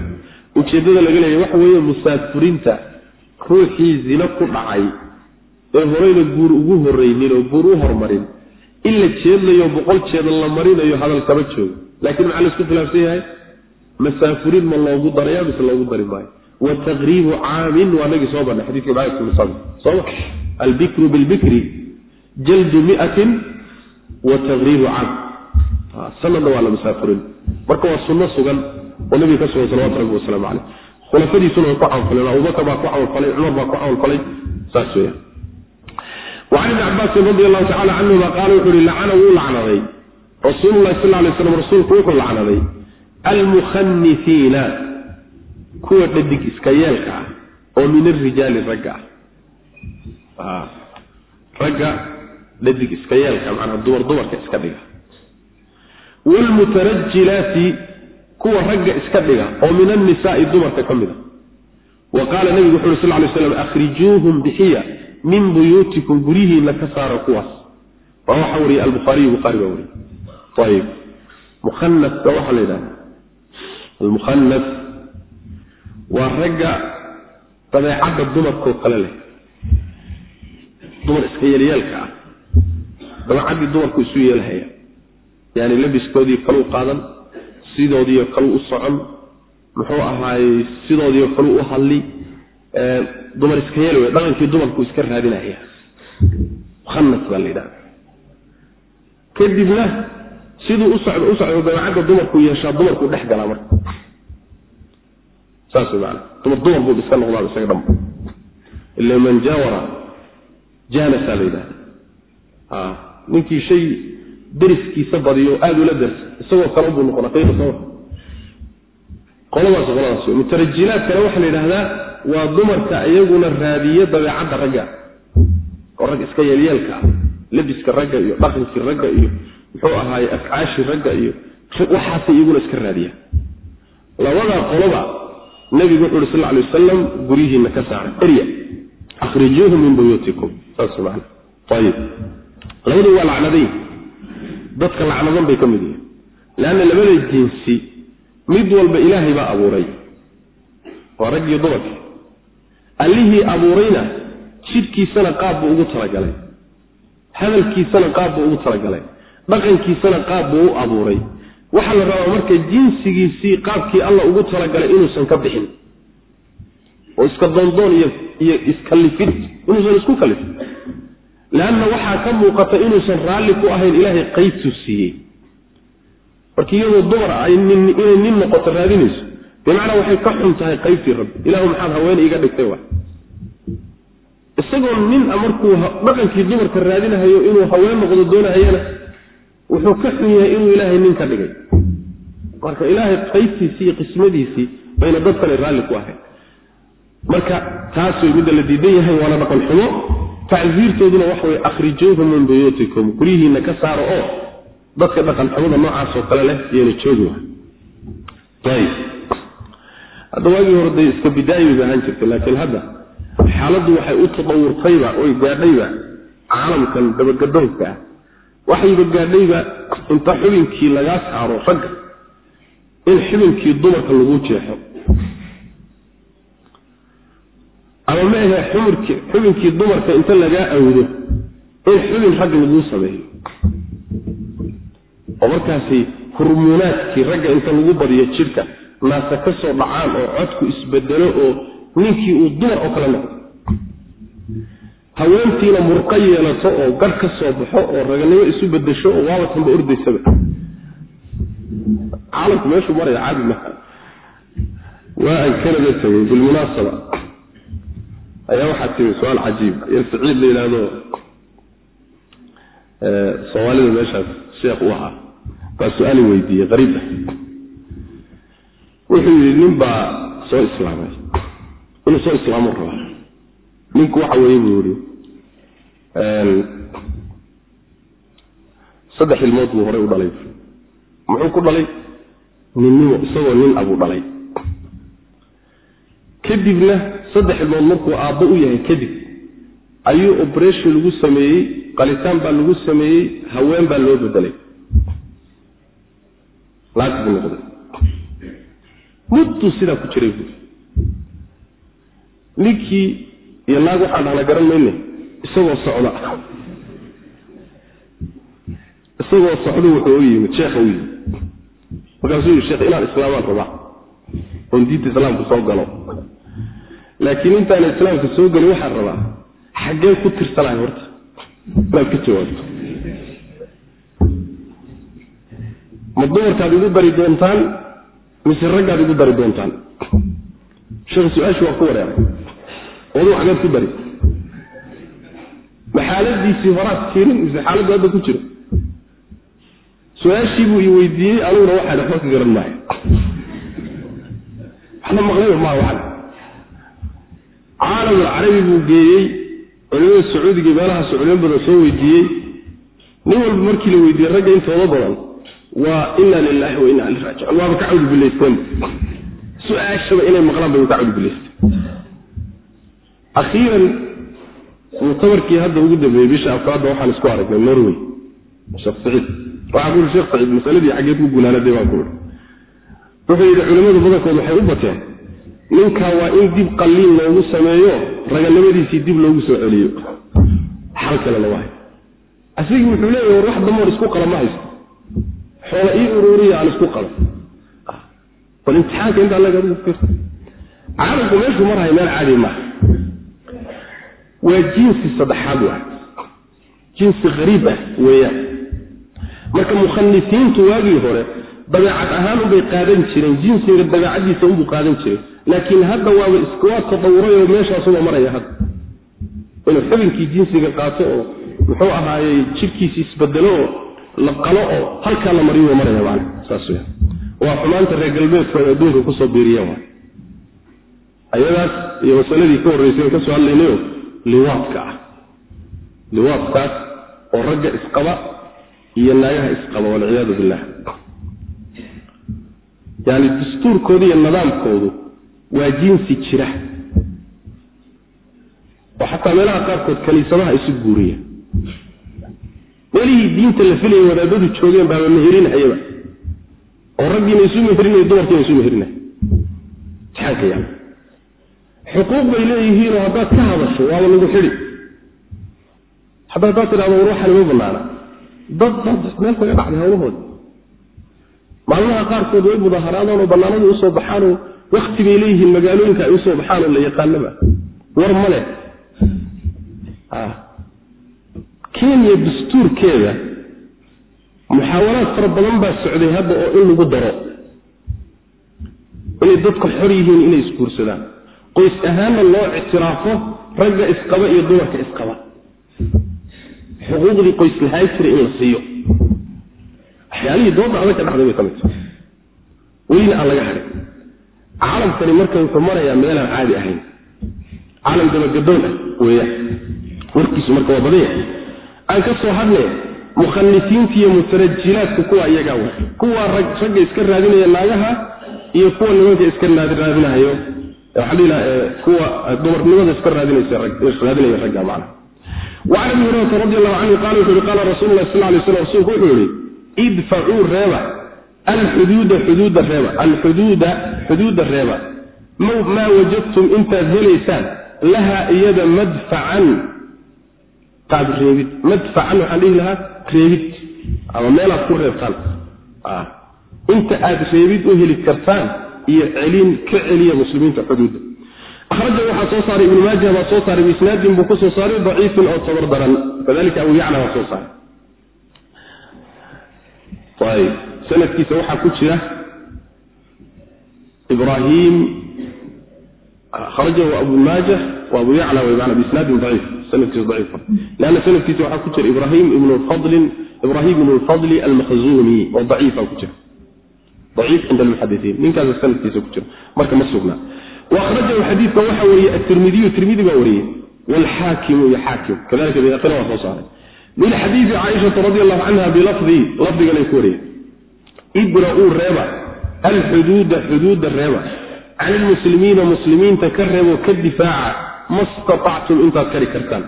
Ujeeddada laga leeya waxa weeye musaafurinta ruuxii zino ku dhacay ee horeyna guur ugu horreynin oo guur u hormarin. In la jeedlayo boqol jeeda la marinayo hadal kama joogo. Laakiin maxaa la isku khilaafsan yahay? Masaafurin ma loogu daraya mise loogu dari maayo wa taqriibu caamin waa nagii soo ibrahim bn sami sooma albikru bilbikri jaldu miatin wa taqriibu caam sanadna waa la masaafurin marka waa sunno sugan oo nabiga ka sugan salawatu rabbi wasalaamu caleyh khulafadiisuna way ku camalfaleen abubakar baa ku camalfalay cumar baa ku camalfalay saas weya wacan ibni cabaasin radi allahu tacala canhuma qaala wuxuu ihi lacana wuu lacnaday. Rasuululahi sal lay slam rasuulku wuxuu lacnaday. Almukhanifiina kuwa dhadig iska yeelka ah oo min arijaali ragga ah. Ragga dhadig iska yeelka macnaa dumar dumarka iska dhiga. Waalmutarajilaati kuwa ragga iska dhiga oo min annisaai dumarka ka mid a wa qaala nebigu wuxu uri sal lay slam akhrijuuhum bixiya min buyuutikum guryihiina ka saara kuwaas. Waa waxaa wariyay albukhaariyu bukhaari baa wariyay ayib mukhanaska waxaa la yidhahda almukhanas waa ragga dabeecadda dumarkoo kale leh. Dumar iska yeelyaalka ah. Dabeecaddii dumarku isu yeelhaya yani labiskoodii kalu qaadan sidoodiio kalu u socon. Muxuu ahaayey sidoodiio kalu u hadli. Dumar iska yeel wey dhaqankii dumarku iska raadinaya. Mukhanas baa la yidhahda kadibna siduu u socdo u socdo dabeecadda dumarku yeeshaa dumarku dhex galaa marka man jaawara jaanasaa la yidhahda ninkii shay deriskiisa badiyo aada ula darsa isagoo kale buu noqona qiiqa soo. Qoladaas qoladaas wey mutarajilaadkana waxaa la yidhahdaa waa dumarka iyaguna raadiya dabeecadda ragga. Oo rag iska yeelyeelka ah labiska ragga iyo dhaqankii ragga iyo muxuu ahaaye afcaashii ragga iyo waxaasay iyaguna iska raadiyaan. Labadaa qoloba nebigu wuxu uhi sal alay wasalam guryihiina ka saaray. Erya akhrijuuhu min buyuutikum. Saas man ayib labadu waa lacnadayn. Dadka lacnadan bay ka mid yihiin. Leanna labada jinsi mid walba ilaahay baa abuuray. Waa rag iyo dumarki allihii abuurayna jidhkiisana qaab buu ugu talagalay. Hadalkiisana qaab buu ugu talagalay. Dhaqankiisana qaab buu u abuuray waxaa la rabaa marka jinsigiisii qaabkii alla ugu talagalay inuusan ka bixin. Oo iska doondoon iyo iyo iskalifid inuusan isku kalifin leanna waxaa ka muuqata inuusan raalli ku ahayn ilaahay qaybtuu siiyey. Marka iyadoo dumar ay nin inay nin noqoto raadinayso bimacnaa waxay ka xun tahay qaybtii rabbi. Ilahu maxaad haween iiga dhigtay wa? Isagoo nin a markuu dhaqankii dumarka raadinahayo inuu haween noqdo doonahayana wuxuu ka xun yahay inuu ilaahay nin ka dhigay marka ilaahay qaybtiisii iyo qismadiisii bayna dad kale raalli ku ahayn. Marka taas way midda la diidan yahay waana dhaqan xumo. Tacsiirtooduna waxa way akhrijuuhum min buyuutikum. Guryihiina ka saaro oo dadka dhaqan xumada noocaasoo kale leh yeena joogi wa ayib hadda waagii hore dee iska bidaayi bay ahaan jirtay laakiin hadda xaaladdu waxay u tadawurtayba oy gaadhayba caalamkan dabagadoonka ah. Waxayba gaadhayba inta xubinkii lagaa saaro ragga in xubinkii dumarka lagu jeexo. Ama ma ahe xumurki xubinkii dumarka inta lagaa awdo in xubin rag laguu sameeyo. Oo markaasi hurmuunaadkii ragga inta lagu badiyo jidhka naasa ka soo dhacaan oo codku isbedelo oo ninkii uu dumar oo kale noqdo. Haweentiina murqo yeelato oo garh ka soo baxo oo raganimo isu bedesho oo waabatanba ordaysaba caalamku meeshuu maraya caadi maha waa aan kanada tegay bilmunaasaba ayaa waxaa timi su'aal cajiib. Yar saciid la yidhaahdo soomaalida meeshaas sheekh u ahaa. Baa su'aali weydiiyey qariib ah. Wuxuu yidhi nin baa soo islaamay. Inuu soo islaamo rabaa ninku waxa weeye buu yihi saddex ilmood buu horey u dhalay. Muxuu ku dhalay ninnimo isagoo nin abuu dhalay. Kadibna saddex ilmood markuu aabbo u yahay kadib ayuu operation lagu sameeyey qalitaan baa lagu sameeyey haween baa loo bedelay laag buu noqday. Mudduu sidaa ku jiray buuri ninkii iyo naag waxaan dhahna garan mayne isagoo socda. Isagoo socda wuxuu u yimid sheekha u yimid markaasuu yihi sheekh inaan islaamaan rabaa oon diinta islaamka soo galo. Laakiin intaana islaamka soo gelin waxaan rabaa xaggee ku tirsanahay horta. Inaad ka jawaabto ma dumarkaad igu dari doontaan mise raggaad igu dari doontaan? Sheekh su'aashii waa ku wareeray oduu xageed ku dari. Ma xaaladiisii horaad tirin mise xaaladdu hadda ku jiro su'aashii buu i weydiiyey aniguna waxaa waxba ka garan maayo. Waxna maqlayba maa waxan. Caalamul carabi buu geeyey culimada sacuudiga meelahaas culimo badan soo weydiiyey. Nin walba markii la weydiiyey ragga intooda badan waa ina lilahi wa ina ilaihi waaba ka cawdubilaysteenba su'aashaba inay maqlaan bay ka cawdubilaysteen akhiiran muctamarkii hadda ugu dambeeyey bisha afraadda waxaan isku aragnay norway sheekh waxaa ku yidhi sheekh saciid masaladii xaggeed ku gunaanaday baan ku yidhi. Wuxuu yidhi culimmadu badankood waxay u bateen ninkaa waa in dib qalliin loogu sameeyo raganimadiisii dib loogu soo celiyo. Xal kalena waay asigii wuxuu leeyahy war wax damoor isku qala ma haysto. Xoola ii ururiya aan isku qalo bal imtixaanka intaa laga caalamku meeshuu marahay meel caadi maaha waa jinsi saddexaad wa jinsi hariib ah weeyaan marka mukhanisiintu waagii hore dabeecad ahaan unbay qaadan jireen jinsiga dabeecadiisa unbuu qaadan jiray. Laakiin hadda waaba iskuwaa tadawuray oo meeshaasuba maraya hadda inuu xubinkii jinsiga qaato oo muxuu ahaayey jidhkiisi isbedelo oo la qalo oo halkaa la mariyo maraya man saas waa xumaanta reer galbeedka ay adduunka ku soo biiriyeen wa ayadaas iyo masaladii ka horreysay an ka soo hadlaynayo liwaadka ah. Liwaadkaas oo ragga isqaba iyo naagaha isqaba walciyaadu billah. Yani dastuurkooda iyo nidaamkoodu waa jinsi jira. Oo xataa meelaha qaarkood kaniisadaha isu guuriya. Meelihii diinta la filayay wadaadadu joogeen baaba meherinhayaba oo raggiina isu meherinayo dumarkiina isu meherinaya imtixaanka yaalla xuquuq bay leeyihiinoo haddaad ka hadasho waaba lagu xidi hadda haddaad tidhahdo war waxaan ima banaana dad meel kaga dhacday hawlahooda maalmaha qaarkood way mudaaharaadaan oo bannaanadu u soo baxaanoo wakti bay leeyihiin magaalooyinka ay u soo baxaan oo la yaqaanaba. War ma leh. Kenya dastuurkeeda muxaawalaad fara badan baa socday hadda oo in lagu daro. Inay dadku xor yihiin inay isguursadaan. Qoys ahaanna loo ictiraafo ragga isqaba iyo dumarka isqaba xuquuqdii qoys lahaan jiray in la siiyo. Waxyaalihii dooda adag ka dhacday bay ka mid tahay. Welina aan laga hadhin. Caalamkani marka wuxuu marayaa meelaan caadi ahayn. Caalam dabagadoon ah weeyaan warkiisu marka waa badan yahay. Aan ka soo hadne mukhanisiinta iyo mutarajilaadka kuwa iyagaa wa kuwa ragga iska raadinaya naagaha iyo kuwa nimanka iska raadinahayo kuwa dumarnimada iska raadinaya ragga an abi hurarata radi allahu canhu qala wuxu uhi qaala rasul lah sal lay sl rsulku wuxuu yihi idfacuu reeba alxuduuda xuduuda reeba alxuduuda xuduuda reeba maa wajadtum intaad helaysaan laha iyada madfacan qaab reebid madfacan waxaan dhihi lahaa reebid ama meelaad ku reebtaan inta aad reebid u heli kartaan iyo celin ka celiya muslimiinta xuduudda raja waxaa soo saaray ibnu maaja baa soo saaray biisnaadin buu ku soo saaray daciifin oo tabar daran. Kadalika abu yacla baa soo saaray. Ayb sanadkiisa waxaa ku jira ibrahim kharajahu abu maaja wa abu yacla way maana daciif sanadkiisu daciifa leanna sanadkiisa waxaa ku jira ibrahim ibnu fadlin ibrahim ibnu lfadli almakhzuni oo daciifa ku jira. Daciif cinda almuxadisiin ninkaasa sanadkiisa ku jira. Marka ma sugnaa rajahu xadiika waxa weriye atirmidiyu tirmidi baa wariyey wlxaakimu iyo xaakim kadalika bayhaqina waa soo saaray min xadiidi caaishaa radi allahu canha bilafdii lafdiganay ku wariyeen ibra'uu reeba alxuduuda xuduuda reeba cala lmuslimiina muslimiinta ka reebo ka difaaca ma statactum intaad kari kartaan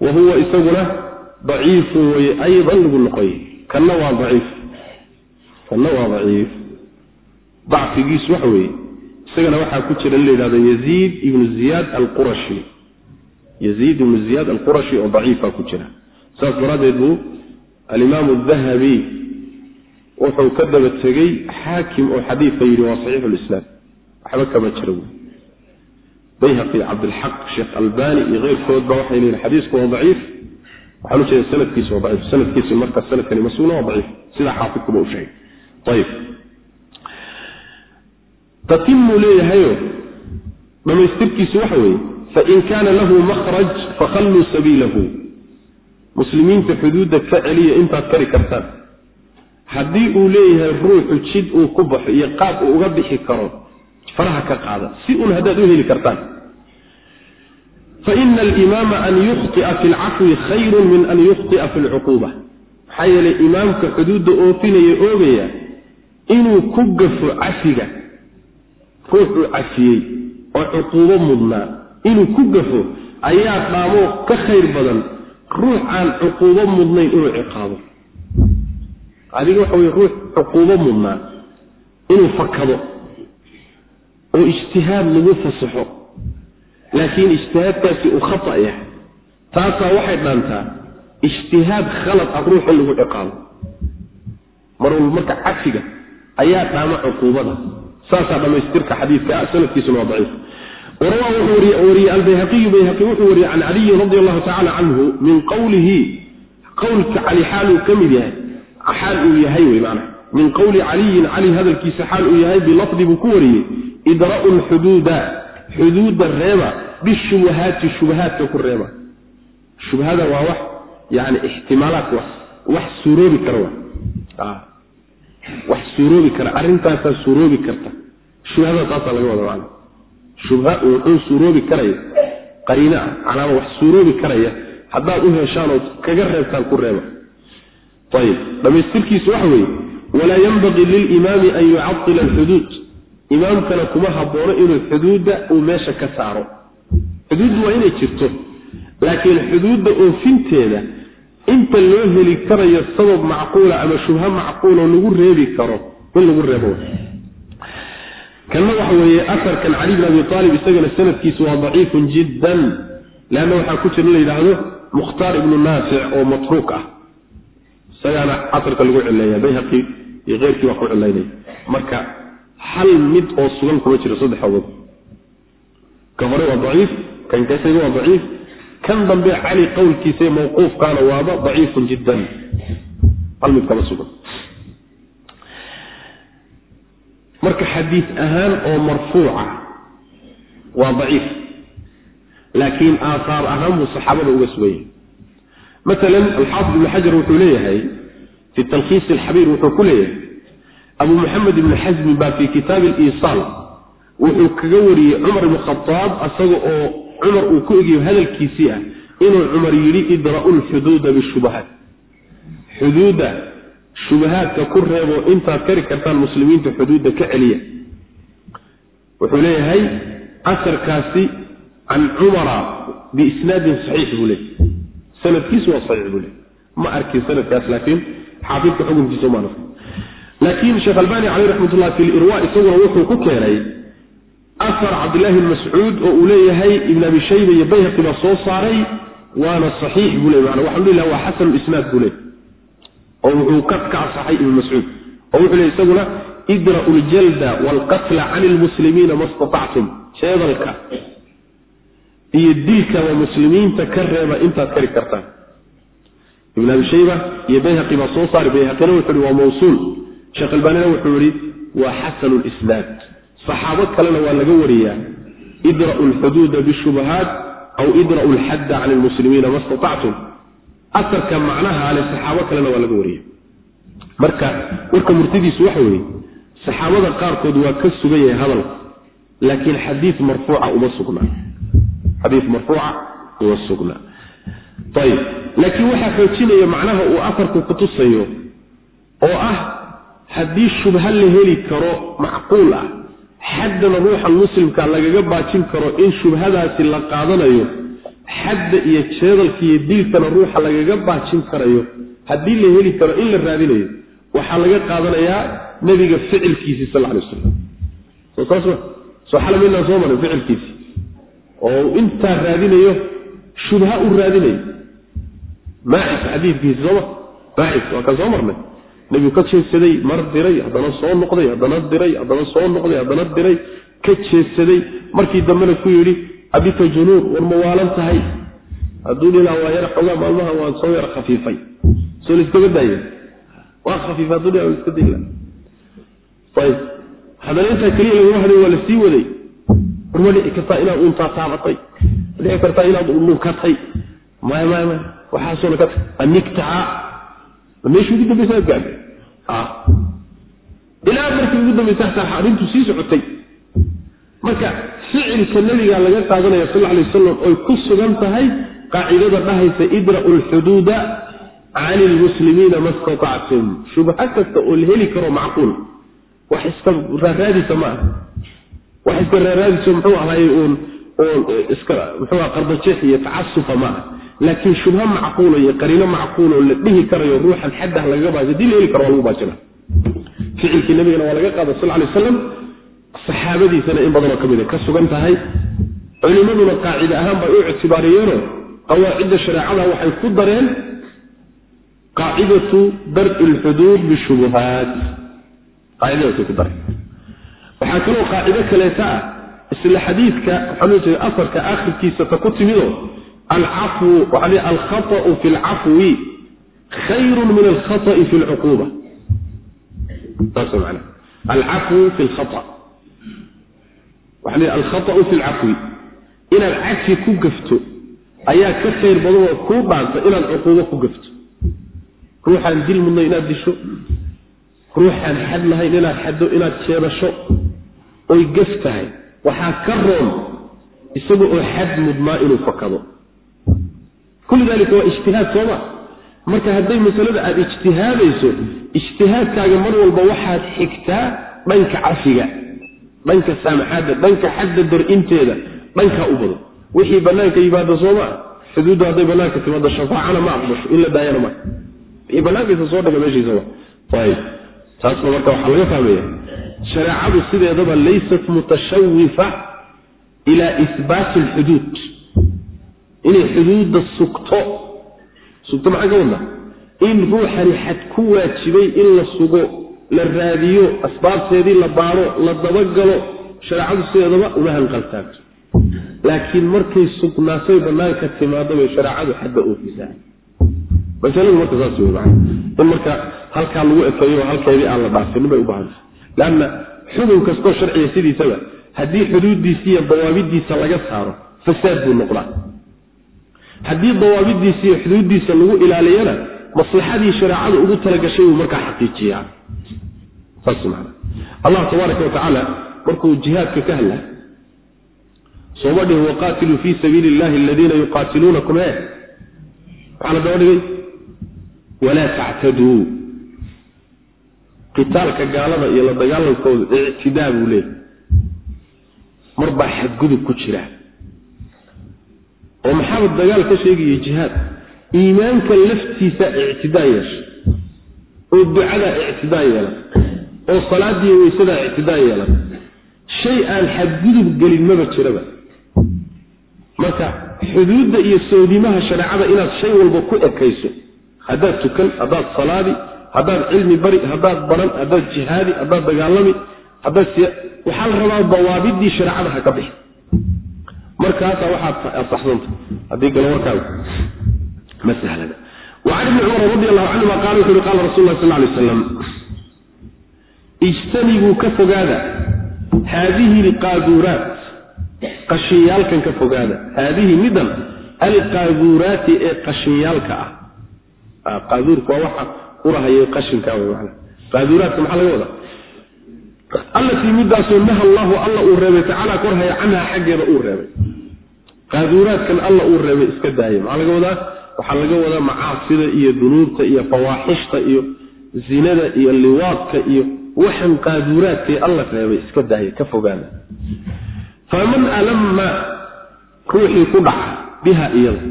wa huwa isaguna daciifun weye aydan lagu noqoye kana waa aciif kana waa daciif dacfigiis waxa weeye isagana waxaa ku jira la yidhahdo yaziid ibnu ziyaad alqurashi. Yaziid ibnu ziyaad alqurashi oo daciifa ku jira. Saas daraaddeed buu alimaamu dahabi wuxuu ka daba tegey xaakim oo xadiidka yidhi waa saxiixu lislaam waxba kama jira wy bayhaqi cabdilxaq sheekh albani iyo keyrkoodba waxay leeyihiin xadiisku waa daciif. Waxaan u jeeda sanadkiisu waa daciif. Sanadkiisu marka sanadkani mas'uulna waa daciif. Sidaa xaafidkuba u sheegay. Ayib tatimuu leeyahayo dhammaystirkiisu waxa weeye fain kaana lahu makhraj fakhalluu sabiilahu. Muslimiinta xuduudda ka celiya intaad kari kartaan. Haddii uu leeyahay ruuxu jid uu ku baxo iyo qaab uu uga bixi karo faraha ka qaada si un haddaad u heli kartaan. Faina alimaama an yukhطi'a fi lcafwi khayru min an yukhطi'a fi lcuquuba maxaa yeelay imaamka xuduudda oofinaya oogaya inuu ku gafo cafiga ruuxuu cafiyey oo cuquubo mudnaa. Inuu ku gafo ayaa dhaamoo ka khayr badan. Ruux aan cuquubo mudnayn inuu ciqaabo. Adiga waxa weye ruux cuquubo mudnaa. Inuu fakado. Oo ijtihaad lagu fasaxo. Laakiin ijtihaadkaasi uu khata yahay. Taasaa waxay dhaantaa ijtihaad khalad ah ruux in lagu ciqaabo. Mar walba marka cafiga ayaa dhaama cuquubada saasaa dhamaystirka xadiidka ah sanadkiisuna waa daciif. Warawa wuxuu wariyey albayhaqiyu bayhaqi wuxuu wariyey can caliyin radi allahu tacala canhu min qowlihi qowlka cali xaal uu ka mid yahay xaal uu yahay wey maana min qowli caliyin cali hadalkiisa xaal uu yahay bilafdi buu ku wariyey idra'u lxuduuda xuduuda reeba bishubahaati shubahaadka ku reeba. Shubhada waa wax yani ixtimaalaat wax wax suuroobi kara wa wax suuroobi kara arrintaasaa suuroobi karta. Shubhada laga wada macana shubha wuxuu suuroobi karaya qariino ah calaama wax suuroobi karaya haddaad u heshaanood kaga reebtaan ku reeba. Ayib dhamaystirkiisu waxa weeye walaa yanbaqii lilimaami an yucadila alxuduud. Imaamkana kuma haboono inuu xuduudda uu meesha ka saaro. Xuduuddu waa inay jirto laakiin xuduudda oofinteeda inta loo heli karayo sabab macquula ama shubha macquuloo lagu reebi karo in lagu reebo. Kanna waxa weeye aarkan cali bin abi aalib isagana sanadkiisu waa daciifun jiddan leanna waxaa ku jira la yidhaahdo mukhtaar ibnu naafic oo matruuk ah. Isagaana casarka lagu cileeya bayhaqi iyo keyrkii waa ku cilaynaya marka hal mid oo sugan kuma jiro saddexood ka hore waa daciif kan kasaga waa daciif kan dambe cali qowlkiisa mawquufkaana waaba daciifun jiddan. Marka xadiis ahaan oo marfuuca waa daciif laakiin aahaar ahaan buu saxaabada uga sugan yahay. Maalan alxaafid ibnu xajar wuxuu leeyahay fi talkhiis alxabiir wuxuu ku leeyahay abu muxamed ibnu xasmi baa fi kitaabi aliisaal wuxuu kaga wariyey cumar ibnu khadaab isaga oo cumar uu ku egiyo hadalkiisii ah inuu cumar yidhi idra'u lxuduuda bishubahaat. Xuduudda shubahaadka ku reebo intaad kari kartaan muslimiinta xuduudda ka celiya. Wuxuu leeyahay asarkaasi can cumara biisnaadin saxiix buu leeyay sanadkiisu waa saxiix buu leeyay ma arkin sanadkaas laakiin xaafidka xukunkiisa ma arkin. Laakiin sheekh albani caleyh raxmatullah fi lirwa isaguna wuxuu ku keenay afar cabdillahi bn mascuud oo uu leeyahay ibn abi shayba iyo bayhaqi baa soo saaray waana saxiix buu ley mana waxaan dhihi laha waa xasanu isnaad buu leey oo wuxuu ka ka asaxay ibn mascuud. Oo wuxuu leey isaguna idra'u ljalda waalqatla cani lmuslimiina ma statactum jeedalka iyo dilka waa muslimiinta ka reeba intaad kari kartaan. Ibn abi shayba iyo bayhaqi baa soo saaray bayhaqina wuxuu ihi waa mawsuul. Sheekh albaanina wuxuu yihi waa xasanu lisnaad saxaabo kalena waa laga wariyaa idra'u lxuduuda bishubahaat aw idra'u lxadda cani lmuslimiina ma statactum asarka macnaha ale saxaabo kalena waa laga wariya. Marka warka murtidiisu waxa weeye saxaabada qaarkood waa ka sugan yahay hadalku laakiin xadiid marfuuca uma sugnaa xadiid marfuuca uma sugnaa ayib laakiin waxaa xoojinaya macnaha uu afarku kutusayo oo ah haddii shubha la heli karo macquul ah xaddana ruuxa muslimka lagaga baajin karo in shubhadaasi la qaadanayo xadda iyo jeedalka iyo dilkana ruuxa lagaga baajin karayo haddii la heli karo in la raadinayo waxaa laga qaadanayaa nebiga ficilkiisii sal alay wasalam soo saas ma soo xalaminaan soo maray ficilkiisii. Oo intaa raadinayo shubha u raadinayo. Maacis xadiidkiisi sooma maacis waa kaan soo marnay nebigu ka jeedsaday mar diray haddana soo noqday haddana diray haddana soo noqday haddana diray ka jeedsaday markii dambena ku yidhi abika junuur war ma waalan tahay. Hadduu dhilaa waa yar xogaa maalmaha waan soo yar khafiifay. Soo laiskaga daaya waa khafiifay hadduu dhilaa iska dayla. Ayib haddana intaa keliya laguma hadhay waa la waday. War dhici kartaa inaad untaa taabatay? Dhici kartaa inaad unkatay maya maya maya waxaasoo ka anigtaa meeshii ugu dambaysa aad gaadhay ilaa markii ugu dambaysa hataa arrintu sii socotay marka ficilka nabiga laga qaadanaya sal alay wasalam oy ku sugan tahay qaacidada dhahaysa idra'u lxuduuda cani lmuslimiina ma statactum shubha kasta oo la heli karo macquul wax iska raaraadisa ma. Aha wax iska raaraadiso muxuu ahaay uun oon iska muxuu aha qardajeex iyo tacasufa ma laakiin shubha macquulo iyo qariino macquuloo la dhihi karayo ruuxan xaddah lagaga baaso haddii heli karo waa lagu baajina ficilkii nabigana waa laga qaada sal lay aslam saxaabadiisana in badanoo ka mida ka sugan tahay. Culimaduna qaacide ahaan bay u ictibaariyeenoo qawaacidda shareecada waxay ku dareen qaacidatu dar'i lxuduud bishubuhaat qaacidadaasay ku dareen. Waxaa kaloo qaacido kaleeta ah isla xadiidka waxaa asarka akhirkiisa ta ku timidoo alcafwu waxaa l alkhaطأu fi lcafwi khayru min alkhaطأi fi lcuquuba saas man alcafwu fi lkhaa waxa l alkhaطأu fi lcafwi inaad cafi ku gafto ayaa ka khayr badan oo kuu dhaanta inaad cuquubo ku gafto ruuxaan dil mudna inaad disho ruuxaan xad lahayn inaad xaddo inaad jeedasho oy gaf tahay waxaa ka roon isaga oo xad mudnaa inuu fakado kulli daalika waa ijtihaad sooma marka hadday masalada aada ijtihaadayso ijtihaadkaaga mar walba waxaad xigtaa dhanka cafiga dhanka saamaxaadda dhanka xadda dar-inteeda dhankaa u badan. Wixii banaanka yimaada sooma xuduuddu hadday banaanka timaado shafaacana ma aqbasho in la daayana ma. Wixii banaankiisa soo dhiga meeshiisaba ayib taasna marka waxaa laga fahmaya shareecadu sideedaba laysat mutashawifa ilaa ihbaati alxuduud inay xuduudda sugto. Sugto maxaa ka wadna? In ruuxani xad ku waajibay in la sugo la raadiyo asbaabteedii la baaro la dabagalo shareecadu sideedaba uma hanqaltaagto laakiin markay sugnaatay banaanka timaado bay shareecadu xadda oofisaa. Masaladu marka saas wey maa in marka halkaa lagu ekeeyo halkeedii aan la dhaafinin bay u baahanta leanna xukun kastoo sharciga sidiisaba haddii xuduuddiisa iyo dawaabidiisa laga saaro fasaad buu noqdaa haddii dawaabidiisa iyo xuduuddiisa lagu ilaaliyana maslaxadii shareecadu ugu talagashay buu markaa xaqiijiyaa. Allah tabaaraka wa tacaala markuu jihaadka ka hadla sooma dhihin waqaatiluu fii sabiili illahi aladiina yuqaatiluunakum e maxaa la daba dhigay walaa tactaduu. Qitaalka gaalada iyo la dagaalankooda ictidaa buu leeyahy mar xadgudub ku jira oo maxaaba dagaal ka sheegaya jihaad? Iimaanka laftiisa ictidaa yeesha oo ducadaa ictidaa yeelan oo salaadiiyo weysadaa ictidaa yeelan shay aan xadgudub gelin maba jiraba. Marka xuduudda iyo soodimaha shareecada inaad shay walba ku ekayso haddaad tukan haddaad salaadi haddaad cilmi bari haddaad baran haddaad jihaadi haddaad dagaalami haddaad waxaa la rabaa dawaabidii shareecada ha ka bixi markaasaa waxaad asaxsanta haddii galo warkaaga ma sahlana wacan ibni cumar radi allahu canhuma qaala wuxu uhi qaala rasul lah sal ly aslam ijtanibuu ka fogaada. Haadihi alqaaduuraat qashinyaalkan ka fogaada. Haadihi midan alqaaduuraati ee qashinyaalka ah. Qaaduurka waa waxa urahaya qashinka w man qaaduuraadka maxaa laga wadaa? Allatii midaasoo naha allahu alla uu reebay tacaala korhaya canhaa xaggeeda uu reebay qaaduuraadkan alla uu reebay iska daaya maxaa laga wadaa? Waxaa laga wadaa macaasida iyo dunuubta iyo fawaaxishta iyo zinada iyo liwaadka iyo waxan qaaduuraadkay alla reebay iska daaya ka fogaada faman alama ruuxii ku dhaca biha iyada.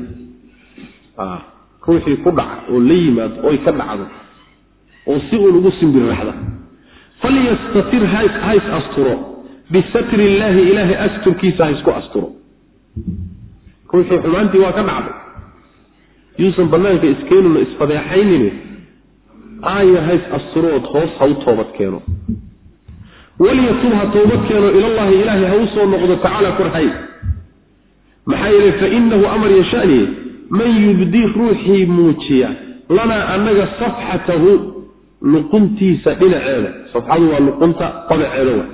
Ruuxii ku dhaca oo la yimaado oy ka dhacdo oo si uun ugu simbirraxda falyastatir hays asturo. Bisatri illaahi ilaahay asturkiisa haysku asturo ruuxii xumaantii waa ka dhacday. Yuusan banaanka iskeenuna isfadeexaynin aaya hays asturood hoos ha u toobad keeno. Walyatub ha toobad keeno ilallahi ilaahay ha u soo noqdo tacaala korhay. Maxaa yeele fainahu amar yashaniye man yubdi ruuxii muujiya lanaa annaga safxatahu nuquntiisa dhinaceeda. Safxadu waa nuqunta qadaceeda wa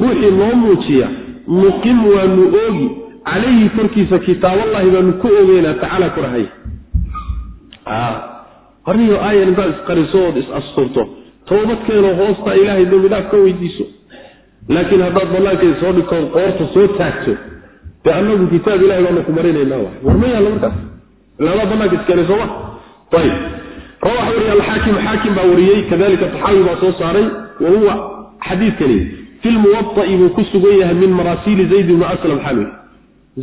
ruuxii noo muujiya nuqim waanu oogi calayhi korkiisa kitaaballahi baanu ku ogeynaa tacaala korhay qarniyo aayan intaad isqariso ood is asturto toobadkeenoo hoosta ilaahay dembidhaaf ka weydiiso. Laakiin haddaad banaankeeda soo dhigtood qoorta soo taagto dee annagu kitaab ilahay baanu ku marinaynaa wa war ma yaalla markaas? Ila adaa banaanka iskeenay sooma ayib rawaxa wariye alxaakim xaakim baa wariyey kadalika taxaawi baa soo saaray wa huwa xadiidkani fi lmuwaطa'i buu ku sugan yahay min maraasiili zayd ibni aslam xamid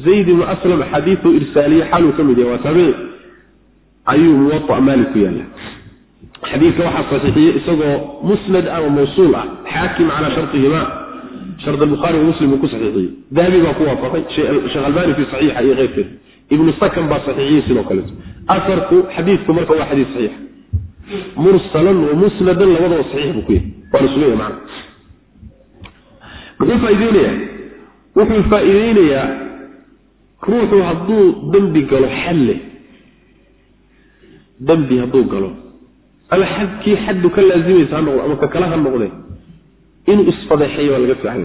zayd ibnu aslam xadiiu irsaaliye xaaluu ka mid yahay waa taabici ayuu muwaa maalik ku yaalla. Xadiidka waxaa saxiixiyey isagoo musnad ama mawsuul ah xaakim calaa sharihima shard albukhaari wa muslim uu ku saxiixiyey. Dahabi baa ku waafaqay sheekh albani fi saxiixa iyo keyrkeed ibnu sakan baa saxiixiyey sidoo kaleeto asarku xadiidku marka waa xadiis saxiixa mursalan wa musnadan labadaba saxiix buu ku yahay. Waana suganya macna. Muxuu faaideynayaa wuxuu faa'iideynayaa ruuxu hadduu dembi galo xalle. Dembi hadduu galo. Ama xadkii xaddu ka laazimaysa ha noqdo ama ka kale ha noqdee inuu isfadeexeeyo waa laga fiican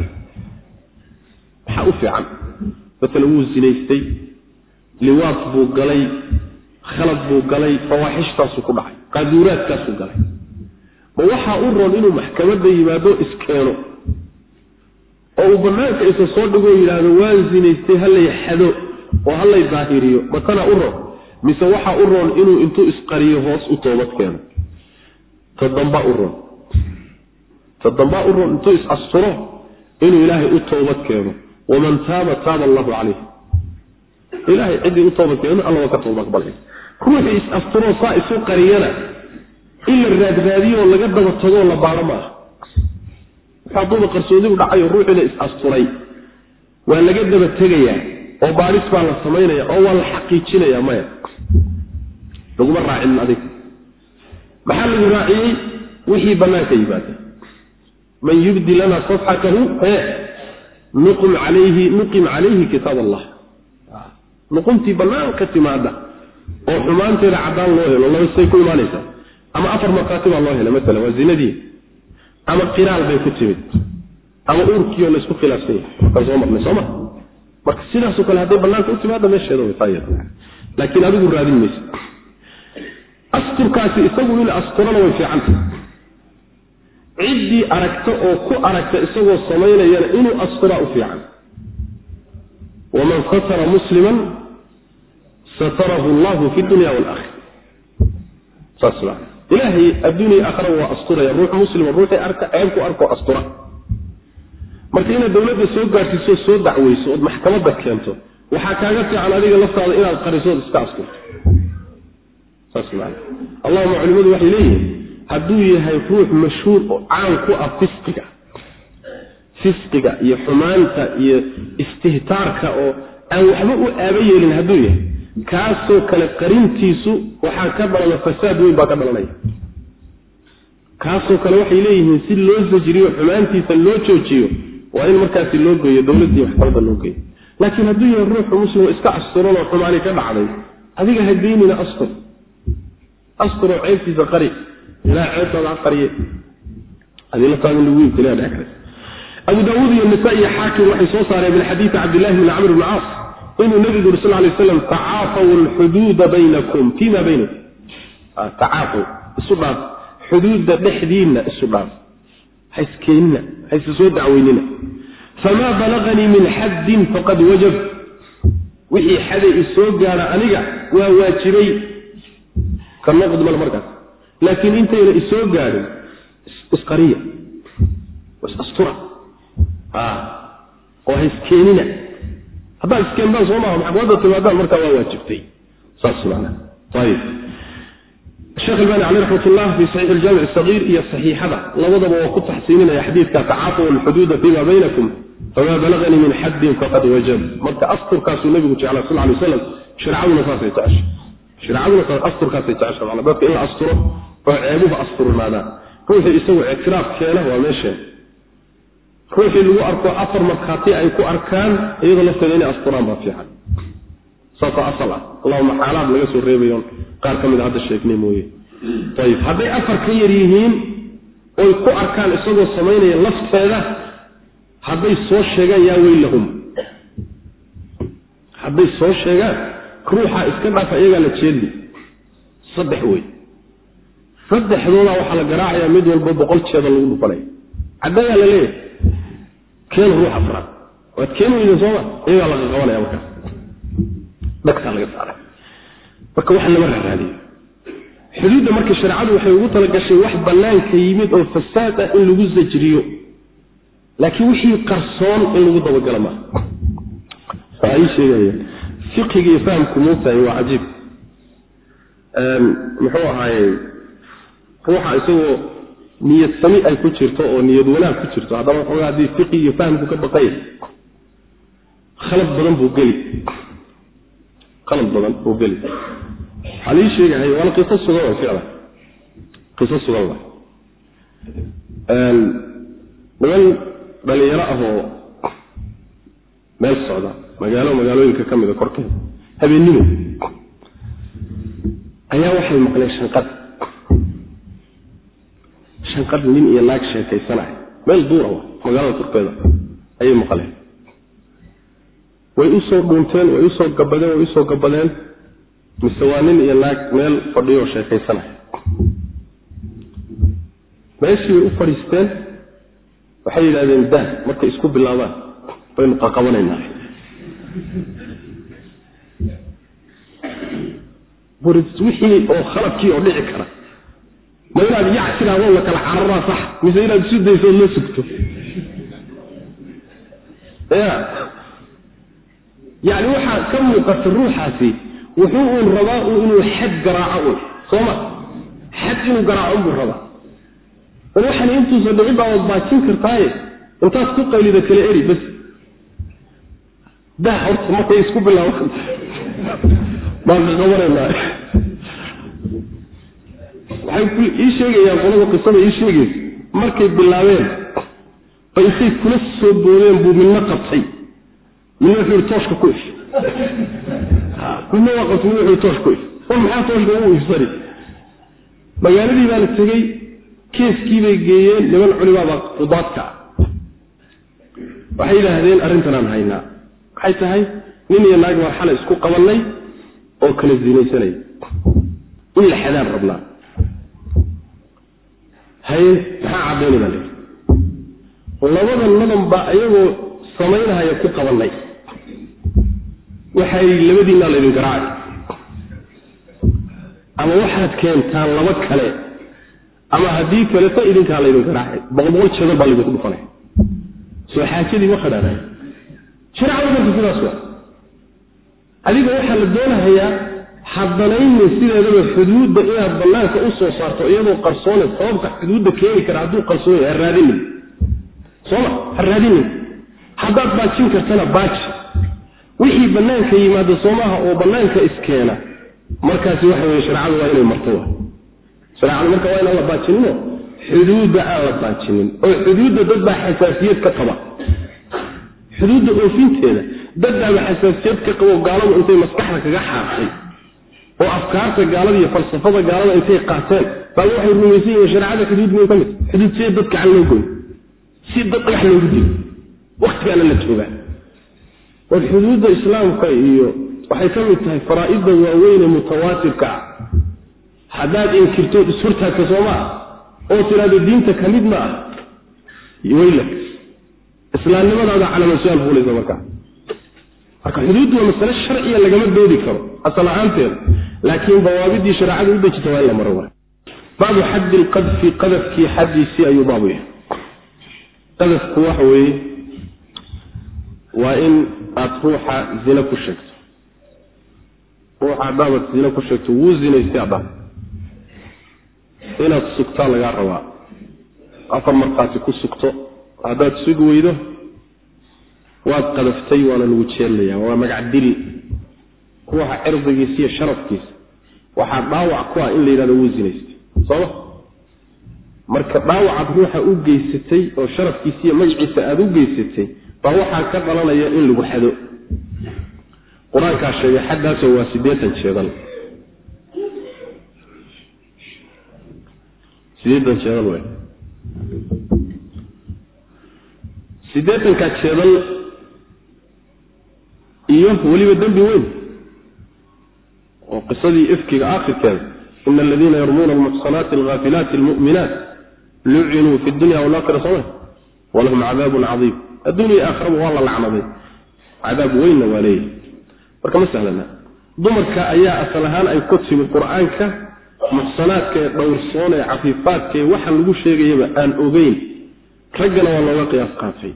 maxaa u fiican matala wuu sinaystay liwaad buu galay khalad buu galay fawaaxishtaasuu ku dhacay qaaduuraadkaasuu galay. Ma waxaa u roon inuu maxkamadda yimaado iskeeno oo uu banaanka isa soo dhigoo yidhaahdo waan sinaystay halay xado oo halay daahiriyo matana u roon mise waxaa u roon inuu intuu isqariyo hoos u toobad keeno. Tadamba u roon. Tadambaa u roon intuu is-asturo inuu ilaahay u toobad keeno. Waman taaba taaba allahu calayh ilaahay ciddii u toobad keeno alla waa ka toobad aqbalay ruuxii is-asturoo saa isu qariyana in la raadraadiyo laga daba tagoo la baaro maaha. Hadduuba qarsoodigu dhacayo ruuxiina is-asturay waa laga daba tegayaa oo baadhis baa la samaynaya oo waa la xaqiijinaya maya. Laguma raacin adig maxaa lagu raaciyey? Wixii banaanka yimaada. Man yubdi lana safxatahu e nuqim alayhi nuqim calayhi kitaab allah nuqumtii banaanka timaada oo xumaanteeda caddaan loo helo laba say ku imaanaysaa. Ama afar markhaati baa loo helay masalan waa zinadii. Ama qiraal bay ku timid. Ama uurkiioo laysku khilaafsan yahay. Markaan soo marnay sooma marka sidaasoo kale hadday banaanka u timaada meesheeda way taayad laakiin adigu raadin maysa. Asturkaasi isagu in asturana way fiicanta ciddii aragta oo ku aragta isagoo samaynayana inuu asturaa u fiican. Waman satara musliman satarahu allahu fi dunya walakhira saas ilaahay adduuniya aakhira waa asturaya. Ruux muslima ruuxii arka ceeb ku arko astura marka inaad dowladda soo gaadhsiiso soo dacweyso ood maxkamadda keento waxaa kaaga fiican adiga laftaada inaad qarisood iska asturto allahuma culimadu waxay leeyihiin hadduu yahay ruux mashhuur oo caan ku ah fisqiga fisqiga iyo xumaanta iyo istihtaarka oo aan waxba u aaba yeelin hadduu yahay kaasoo kale qarintiisu waxaa ka dhalana fasaad weyn baa ka dhalanaya. Kaasoo kale waxay leeyihiin si loo sajriyo xumaantiisa loo joojiyo waa in markaasi loo geeyo dowladdii maxkamadda loo geeyo. Laakiin hadduu yahay ruuxu muslimo iska asturan oo xumaani ka dhacday adiga hadeynina astur asturoo ceebtiisa qari ilaha ceebtaada ha qariye. Adilataada lagu ibtila dhex kale abu daawuud iyo nisa iyo xaakim waxay soo saareen min cabdillahi bni camr bni caas inuu nabigu yuri sal lay slam tacaafaw alxuduuda baynakum. Fima baynakum? Tacaafaw. Isu dhaaf. Xuduudda dhexdiinna isu dhaaf ha iskeenina ha isa soo dacweynina. Famaa balaganii min xaddin faqad wajab. Wixii xaday isoo gaadha aniga waa waajibay. Ka mal markaas. Laakiin intayna isoo gaadhin isqariya isastura oo ha iskeenina haddaad iskeentaan soo maaha maxkamadda timaadaan markaa waa waajibtay. Saas maana ayib sheekh albani caleyh raxmatullah fi saxiix aljaamic asagiir iyo saxiixada labadaba waa ku taxsiininaya xadiidka tacaafaw alxuduuda fima baynakum famaa balaganii min xaddin faqad wajab. Marka asturkaasuu nabigu jeclaa sal lay waslam shareecaduna saasay jecesha shareecaduna asturkaasay jecesha maana dadka in la asturo oo ceebuhu asturnaadaan ruuxii isagu ictiraaf keena waa meesheen ruuxii lagu arko afar markhaati ay ku arkaan iyadoo lafteeda inay asturaan baa fiican. Saasoo asal ah allahuma xaalaad laga soo reebayoon qaar ka mid a hadda sheegnay mooye. Ayib hadday afar ka yar yihiin oy ku arkaan isagoo samaynaya lafteeda hadday soo sheegaan yaa weylahum hadday soo sheegaan ruuxa iska dhaafa iyagaa la jeedli. Saddex wey saddexdoodaa waxaa la garaacayaa mid walba boqol jeeda lagu dhufanaya caddayaa la leeyahay keen ruux afraad. Waad keen weyden sooma iyagaa laga qabanaya markaas dhagtaa laga saara marka waxa lama raaraadiyo xuduudda marka shareecadu waxay ugu talagashay wax bannaanka yimid oo fasaad ah in lagu sajriyo laakiin wixii qarsoon in lagu dabagala maaha ii sheegaya. Fiqiga iyo fahamku moogtahay waa cajiib. Muxuu ahaaye? Ruuxa isagoo niyad sami ay ku jirto oo niyad wanaag ku jirto. Haddaba waxoogaa haddii fiqi iyo fahamku ka baqaya khalad badan buu geli khalad badan buu geli. Waxaa lii sheegahay waana qiso sugan wa ficla. Qiso sugan niman dhalinyaro ah oo meel socda magaalo magaalooyinka ka mida korkeeda habeennimo ayaa waxay maqleen shanqad. Shanqad nin iyo naag sheekaysanaya meel duura wa magaalada korkeeda ayay maqleen way u soo dhuunteen way u soo gabadeen way u soo gabadeen mise waa nin iyo naag meel fadhiyo sheekaysanaya meeshii bay u fadhiisteen waxay yidhahdeen dah markay isku bilaabaan baynu qaqabanaynaa. Wixii oo khaladkii oo dhici kara. Ma inaad yac tidhahdoo la kala cararaa sax mise inaad isu dayso ood la sugto. Ya yacni waxaa ka muuqata ruuxaasi wuxuu uun rabaa u inuu xad garaaco un sooma xad inuu garaaco unbuu rabaa. Bal waxaan intuusa dhicin baa waad baajin kartaaye intaad ku qaylida kala eri bas dah horta markay isku bilaabo baan ka waxay ii sheegayaan qolada qisada ii sheegaysa markay bilaabeen ba intay kula soo boodeen buu midna qabtay midna wuxuu tooshka ku if midna waa qabtay midna wuxuu tooshka ku if war maxaa tooshka ugu ifsani magaaladii baa la tegey keeskii bay geeyeen niman culimaabaa qudaadka waxay yidhaahdeen arrintan aan haynaa maxay tahay nin iyo naag baan xalay isku qabannay oo kala zinaysanaya in la xadaan rabnaa haye maxaa caddaynay baa layidhi labadan nadan baa iyagoo samaynahaya ku qabannay waxay labadiinaa laydin garaacay. Ama waxaad keentaan laba kale ama haddii kaleto idinkaa laydin garaacay boqolboqol jeedal baa laydinku dhufanaya soo xaajadii ma qadhaanay shareecada marka sidaas waa adiga waxaa la doonahayaa hadanayni sideedaba xuduudda inaad banaanka u soo saarto iyadoo qarsoone sababka xuduudda keeni kara hadduu qarsoon yahay ha raadinin. Sooma ha raadinin. Haddaad baajin kartana baaji wixii banaanka yimaada soomaha oo banaanka iskeena markaasi waxa weye shareecadu waa inay marto. Wa shareecadu marka waa inaan la baajinino xuduudda aan la baajinin oo xuduudda dad baa xasaasiyad ka qaba. Xuduudda oofinteeda dad baaba xasaasiyad ka qabo gaaladu intay maskaxda kaga xaartay oo afkaarta gaalada iyo falsafada gaalada intay qaateen. Baa waxay rumaysan yihiin shareecada xuduud may ka mid xuduud see dad gacan loo goy si dad dhagax loogu dilo waktigaana la joogaa war xuduudda islaamka iyo waxay ka mid tahay faraa'idda waaweyne mutawaatirka. Ah haddaad inkirtood ishortaagta soomaa oo tidhaahdo diinta ka mid ma ah waylak islaamnimadaada calama su'aal fuulaysa markaa marka. Xuduuddu waa masale sharciya lagama doodi karo asal ahaanteeda laakiin dawaabidii shareecada u dejita waa in la maro wa baabu xaddi lqadfi qadafkii xaddiisii ayuu baabu yahay. Qadafku waxa weeye waa in aada ruuxa zine ku sheegto. Ruuxa haddaabad zine ku sheegto wuu zinaystay adhaa inaad sugtaa lagaa rabaa. Afar markaasi ku sugto. Haddaad sugi weydo waad qadaftay waana lagu jeelaya waa magac dil. Ruuxa cirdigiisa iyo sharafkiisa. Waxaa dhaawac ku ah in la yidhahdo wuu zinaystay. Sooma marka dhaawacaad ruuxa u geysatay oo sharafkiisa iyo magaciisa aada u geysatay baa waxaa ka dhalanaya in lagu xado. Qur'aankaa sheegay xaddaasoo waa siddeetan jeedal siddeetan jeedal wey siddeetankaa jeedal iyo weliba dembi weyn oo qisadii ifkiga aakhirkeeda ina aladiina yarmuuna almuxsanaati alghaafilaati almu'minaat lucinuu fi dunya walaakhira soma walahum cadaabun cadiim adduunya aakhiraba waa la lacnaday. Cadaab weynna waa leeyahay. Marka ma sahlana dumarka ayaa asal ahaan ay ku timid qur'aanka muxsanaadka ee dhowrsoon ee cafiifaadka ee waxaan lagu sheegayaba aan ogeyn. Raggana waa looga qiyaas qaatay.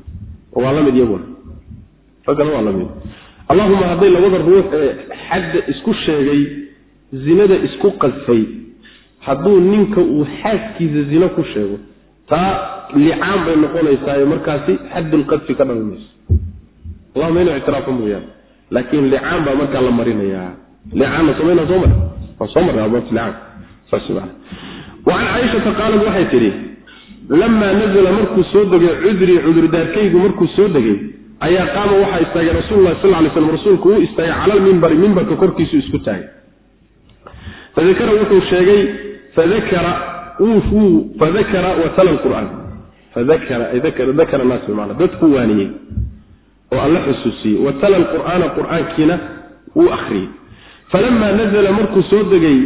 Waa la iyaguna. Raggana waa la mid. Hadday labada ruux ee xadda isku sheegay zinada isku qadfay hadduu ninka uu xaaskiisa zino ku sheego taa licaan bay noqonaysaayo markaasi xaddulqadfi ka dhalan mayso. Allahuma inuu ictiraafo mooyaane. Laakiin licaan baa markaa la marinayaa. Licaanna samaynaa soo mara waa soo marnaa abwaabta licaan saas maana wacan caaishata qaalad waxay tidhi lamaa nazala markuu soo degay cudrii cudurdaarkaygu markuu soo degay ayaa qaama waxaa istaagay rasuululahi sal lay slam rasuulku uu istaagay cala lmimbari mimbarka korkiisu isku taagay. Fadakara wuxuu sheegay fadakara fadakara watala qur'aan fadakara ay dakara naas bimacna dadku waaniyey oo alla xusuusiyey watala alqur'aana qur'aankiina wuu akhriyey falamaa nazala markuu soo degay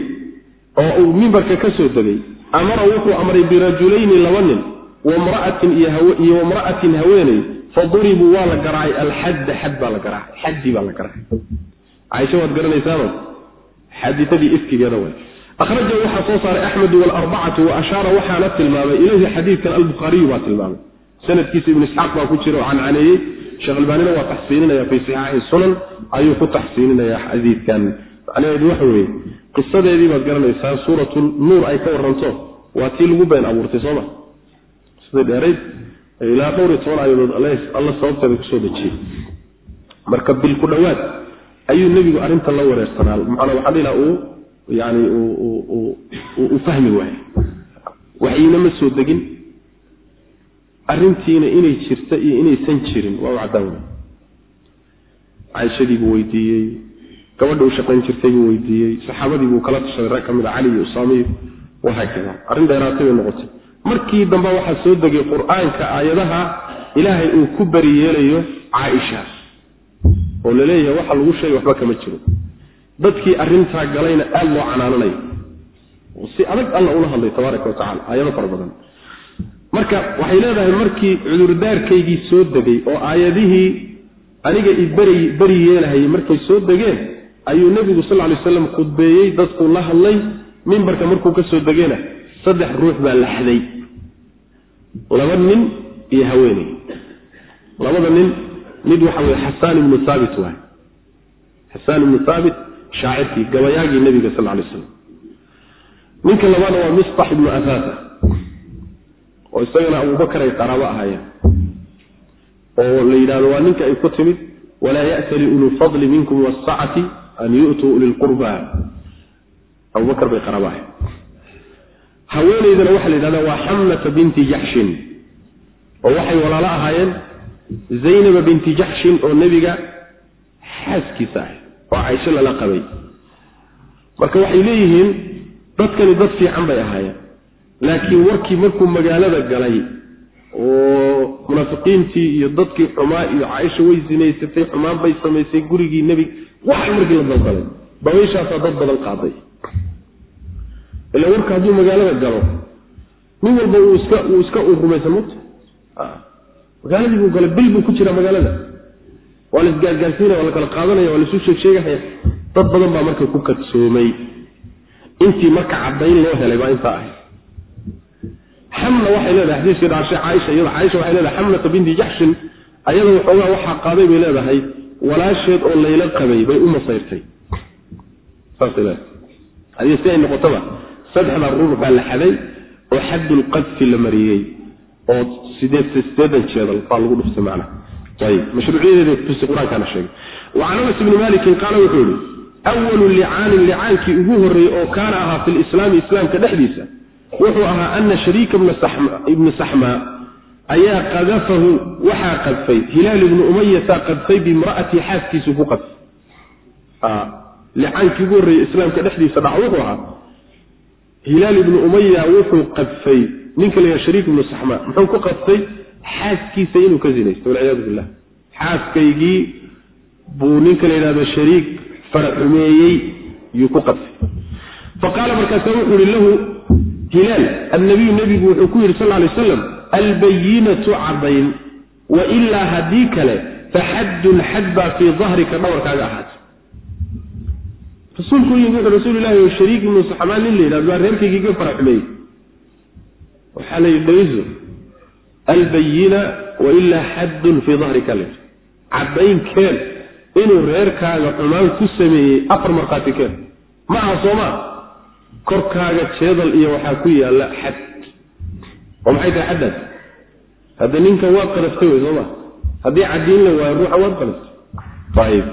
oo uu mimbarka ka soo degay amara wuxuu amray birajulayni laba nin wamra'atin iyo wamra'atin haweeney faduribuu waa la garaacay alxadda xad baa la garaacay xaddii baa la garaacay caaisha waad garanaysaano xaadiadii ifkigeeda way akhrajahu waxaa soo saaray axmedu walarbacatu wa ashaara waxaana tilmaamay ilayhi xadiidkan albukhaariyu baa tilmaamay sanadkiisa ibnu isxaaq baa ku jira oo cancaneeyey sheekh albaanina waa taxsiininaya fii saxiixi sunan ayuu ku taxsiininayaa xadiidkan macnaheedu waxa weeye qisadeedii garanaysaa suuratu nuur ay ka waranto waa tii lagu been abuurtay sooma qisadii dheerayd ilaa dhowr iyo toban aayadood alla sababteeda ku soo dejiyey marka bil ku dhowaad ayuu nebigu arrintan la wareersanaa macnaa waxaa dhila uu yani uu fahmi waayey waxyina ma soo degin. Arrintiina inay jirta iyo inaysan jirin waa u caddaan wey caaishadii buu weydiiyey gabadha u shaqayn jirtay buu weydiiyey saxaabadii buu kala tashaday rag ka mid a cali iyo usaamiyo wahaakada arrin dheeraatay bay noqotay. Markii dambe waxaa soo degay qur'aanka aayadaha ilaahay uu ku bari yeelayo caaisha oo la leeyahay waxa lagu sheegay waxba kama jiro dadkii arrintaa galayna aada loo canaananayo si adag alla ula hadlay tabaaraka wa tacala aayado fara badan. Marka waxay leedahay markii cudurdaarkaygii soo degay oo aayadihii aniga i beri yeelahayay markay soo degeen ayuu nebigu sal ly waslam khudbeeyey dadkuu la hadlay mimbarka markuu ka soo degeyna saddex ruux baa laxday laba nin iyo haweeney. Labada nin mid waxa weye xasaan ibnu haabit waay. Xasaan ibnu haabit shaacirkii gabayaagii nebiga sal lay slam ninka labaadna waa mistax ibnu afaasa oo isagana abubakar ay qaraabo ahaayeen oo la yidhahdo waa ninka ay ku timid walaa ya'tali ulu fadli minkum wasacati an yu'tuu uli lqurba abubakar bay qaraabo ahayen haweeneydana waxaa la yidhahda waa xamnata binti jaxshin oo waxay walaalo ahaayeen zaynaba binti jaxshin oo nebiga xaaskiisa ahay oo caysho lala qabay. Marka waxay leeyihiin dadkani dad fiican bay ahaayeen. Laakiin warkii markuu magaalada galay oo munaafiqiintii iyo dadkii xumaa iyo caaisha way sinaysatay xumaan bay samaysay gurigii nebiga waxay markii la dalgalay dabayshaasaa dad badan qaaday. Ila warka hadduu magaalada galo nin walba uu iska uu iska uu rumaysan mata magaaladii buu galay bil buu ku jiraa magaalada waa la isgaargaarsiinaya waa la kala qaadanaya waa laisu sheeg sheegahaya dad badan baa marka ku kadsoomay intii marka caddayn loo helay baa intaa ahayd. Xamna waxay leedahay xadiiskii dhaashay caaisha iyada caaisha waxay leedahay xamnata binti jaxshin ayada waxoogaa waxaa qaaday bay leedahay walaasheed oo layla qabay bay u masayrtay. Saasay leedahay. Hadii si ay noqotaba saddexda ruux baa la xaday oo xaddulqadfi la mariyey oo sideed sideedan jeedal baa lagu dhuftay macnaha can anas ibni malikin qaala wuxuu yihi awalu licaanin licaankii ugu horreeyey oo kaana ahaa fi lislaami islaamka dhexdiisa wuxuu ahaa ana shariika ibni saxmaa ayaa qadafahu waxaa qadfay hilaal ibnu umayataa qadfay bimra'atii xaaskiisu ku qadfay licaankii ugu horreeyey islaamka dhexdiisa dhaca wuxuu ahaa hilaal ibnu umaya wuxuu qadfay ninka la shariik ibnu saxmaa muxuu ku qadfay xaaskiisa inuu ka zinaysto walciyaadu billah. Xaaskaygii buu ninka la yidhahdo shariik faraxumeeyey yuu ku qadfay faqaala markaasa wuxuu yihi lahu hilaal annabiyu nebigu wuxuu ku yidhi sal lay aslam albayinatu caddayn wa ilaa haddii kale fa xaddun xad baa fii dahrika dhabarkaaga ahaatay. Rasuulku yimi wuxuu rasuulilahi o shariik ibnu saxmaan nin la yidhahdo baa reerkaygii ka fara xumeeyey waxaa la yidhi dhegeyso albayina wailaa xaddun fii dahrika le caddayn keen inuu reerkaaga xumaan ku sameeyey afar markhaati keen. Ma aha soo maa korkaaga jeedal iyo waxaa ku yaalla xad. Oo maxay tahay xaddaas? Hadda ninkan waad qadaftay wey soo ma? Haddii cadiin la waayo ruuxa waad qadaftay ayib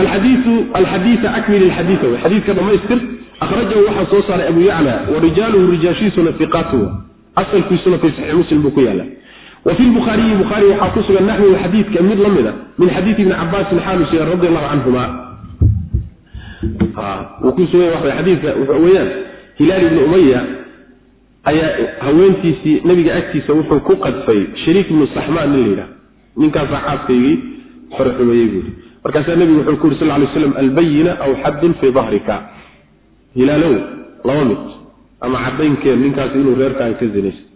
alxadiiu alxadiia akmil ilxadiia wey xadiidka dhamaystir. Akhrajahu waxaa soo saaray abu yacla wa rijaaluhu rijaashiisuna iqaatu asalkiisuna fi saxiix muslim buu ku yaalla wa fi lbukhaariyi bukhaari waxaa ku sugan naxwihu xadiidka mid la mida min xadiidi ibni cabaasin xaalusiya radi allahu canhuma wuu ku sugan yahay xadiidka weyaan hilaal ibni umaya ayaa haweentiisii nabiga agtiisa wuxuu ku qadfay shariik ibnu saxmaan nin la yidhaha ninkaasaa xaaskaygii faraxumeeyey buuri markaasaa nebigu wuxuu ku yuri sal lay slam albayina aw xaddun fii dahrika. Hilaalow laba mid ama caddaynkeen ninkaasi inuu reerkaaga ka zinaysa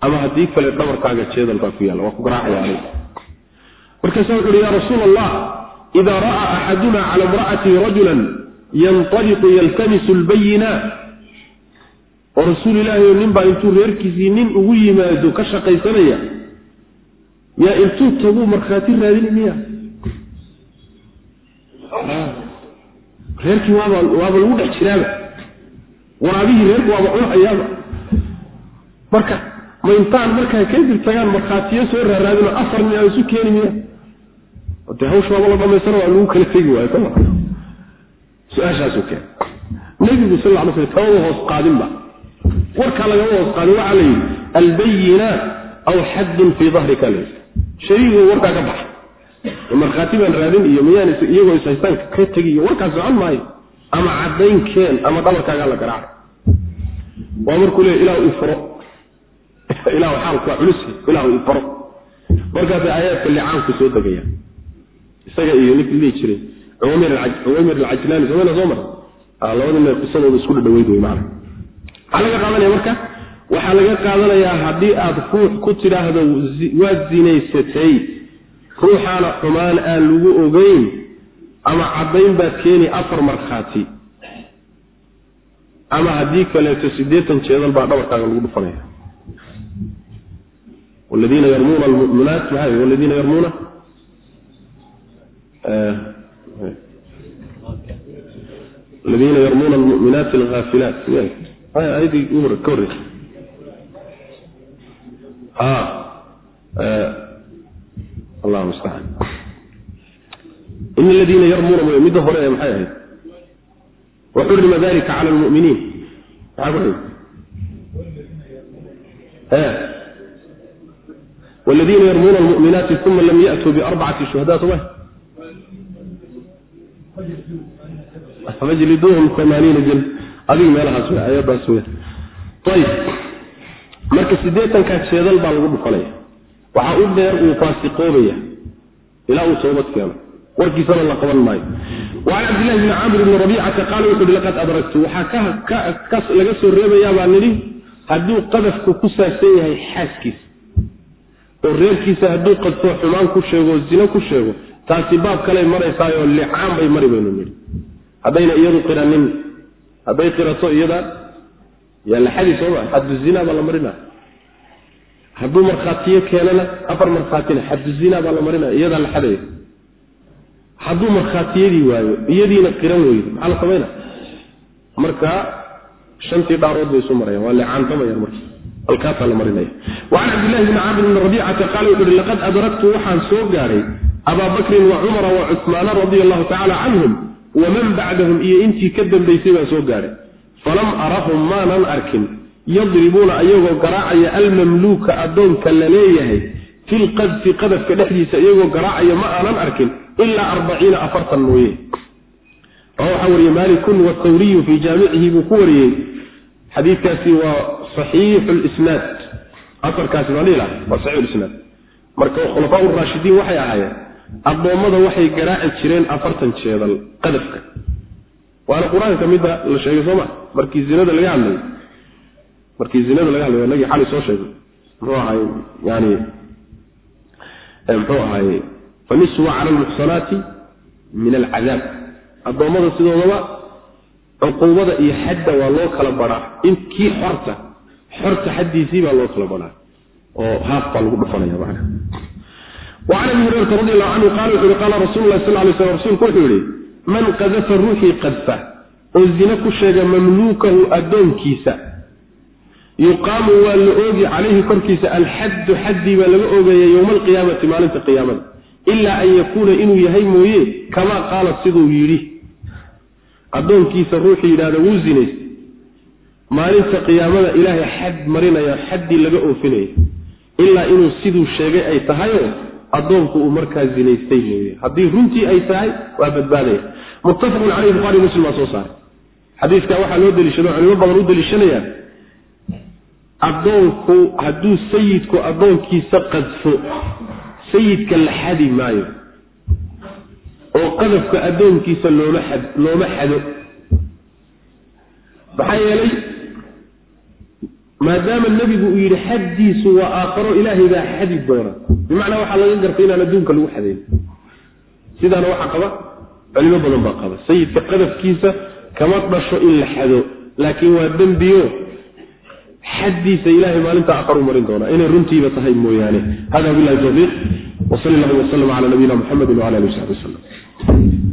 ama haddii kale dhabarkaaga jeedal baa ku yaalla waa ku garaacaya anig markaasa wuxu uhi ya rasuula allah ida ra'aa axaduna cala imra'atihi rajulan yanطaliqu yaltamisu lbayina oo rasuul ilaahi nin baa intuu reerkiisii nin ugu yimaado ka shaqaysanaya yaa intuu taguu markhaati raadini miya? Reerkii waaba waaba lagu dhex jiraaba. Waraabihii reerku waaba cunahayaaba marka ma intaan markaa kadib tagaan markhaatiyo soo raaraadino afar nin aan isu keeni miya dee hawsha waaba la dhamaystana waa lagu kala tegi waayo soma su'aashaasu keen. Nebigu sal ly sl kamaba hoos qaadinba warkaa lagama hoos qaadin waxaa la yidhi albayinaat aw xaddun fii dahrika la shariigu warkaa ka baxa. Markhaati baan raadin iyo miyaan iyagoo ishaystaan ka tegi iyo warkaas socon maayo. Ama caddayn keen ama dhabarkaagaa la garaaca waa markuu leey ilah ifuro ilah xaalku waa culus ilahu ifaro markaasay aayaadka licaanku soo degaya isaga iyo ninkii dhihi jiray cuwaymir alcajlaani somayna soo mar labada nin qisadooda isku dhadhaweyd wey maana maxaa laga qaadanaya marka waxaa laga qaadanayaa haddii aad ruux ku tidhaahdo waad zinaysatay ruuxaana xumaan aan lagu ogeyn ama caddayn baad keeni afar markhaati ama haddii kaleeto siddeetan jeedal baa dhabarkaaga lagu dhufanaya waladiina yarmuuna almuminaat maxaa waladiina yarmuuna aladiina yarmuuna almu'minaati alghaafilaat ayadii ka horreysa allah mustacaan in aladiina yarmuuna mooye midda hore ee maxay ahayd waxurima dalika cala lmuminiin maxaa ku xig waladiina yarmuuna almu'minaati uma lam ya'tuu biarbacati shuhada soma fajliduuhum amaaniina jil adiga meelahaas w ayadaas w ayib marka siddeetankaa jeedal baa lagu dhufanaya waxaa u dheer uu faasiqoobaya ilaa uu toobad keeno warkiisana la qaban maayo wa can cabdillahi bni camr bni rabiicata qaala wuxu uhi laqad adragtu waxaa laga soo reebayaa baa nidhi hadduu qadafku ku saabsan yahay xaaskiisa oo reerkiisa hadduu qadfoo xumaan ku sheego o zino ku sheego taasi baab kaley maraysaayoo licaan bay mari baynu nidhi. Haddayna iyadu qiranin hadday qirato iyada yaa la xadi sooma xaddu zina baa la marina. Hadduu markhaatiyo keenana afar markhaatina xaddu zina baa la marinaya iyadaa la xadaya. Hadduu markhaatiyadii waayo iyadiina qiran weydo maxaa la samayna? Marka shantii dhaarood bay isu marayaan waa lecaantamayaan marka halkaasaa la marinaya wacan cabdillahi bni camr bni rabiicata qaala wuxu uhi laqad adraktu waxaan soo gaadhay abaa bakrin wa cumara wa cusmaana radia allahu tacaala canhum waman bacdahum iyo intii ka dambaysay baan soo gaadhay falam arahum maanan arkin yadribuuna ayagoo garaacaya almamluuka addoonka la leeyahay fi lqadfi qadafka dhexdiisa iyagoo garaacaya ma aanan arkin ilaa arbaciina afartan mooye. Waxaa wariyey malikun wathawriyu fii jaamicihi buu ku wariyey xadiidkaasi waa saxiixu lisnaad asarkaasi baa laha waa saxiixu lisnaad marka khulafaa raashidiin waxay ahaayeen addoommada waxay garaaci jireen afartan jeedal qadafka. Waana qur'aanka midda la sheegay soo ma? Markii zinada laga hadlayo markii zinada laga hadlayo inagii xali soo sheegay. Muxuu ahaay yani muxuu ahaay faniswa cala almuxsanaati min alcadaab. Addoommada sidoodaba cuquubada iyo xadda waa loo kala baraa. In kii xorta xorta xaddiisii baa loo kala baraa oo haaf baa lagu dhufanaya macna wacan abi hurayrata radi allahu canhu qaala wuxu uhi qaala rasulu sal lay slam rasuulku wuxuu yihi man qadafa ruuxii qadfa oo zine ku sheega mamluukahu addoonkiisa yuqaamu waa la oogi calayhi korkiisa alxaddu xaddii baa laga oogaya yowma alqiyaamati maalinta qiyaamada ilaa an yakuuna inuu yahay mooye kamaa qaala siduu yidhi. Addoonkiisa ruuxuu yidhahda wuu zinaystay maalinta qiyaamada ilaahay xad marinaya xaddii laga oofinaya ilaa inuu siduu sheegay ay tahayoo addoonku uu markaa zinaystay mooye. Haddii runtii ay tahay waa badbaadaya. Muttafaqun caleyhi buhari muslim baa soo saaray. Xadiiskaa waxaa loo deliishado culimo badan u deliishanayaan. Addoonku hadduu sayidku addoonkiisa qadfo sayidka la xadi maayo oo qadafka addoonkiisa looma xad looma xado. Maxaa yeelay maadaama nebigu uu yidhi xaddiisu waa aakharo ilaahay baa xadi doona. Bimacnaa waxaa laga gartay inaan adduunka lagu xadayn. Sidaana waxaa qaba culimo badan baa qaba. Sayidka qadafkiisa kama dhasho in la xado laakiin waa dembiyo. Xaddiisa ilahay maalinta aqaru marin doonaa. Inay runtiiba tahay mooyaane. Hada bilahi tawfiiq. Wsal llahuma wslm cala nabiyina muxamedi wala ali w saxbi wslm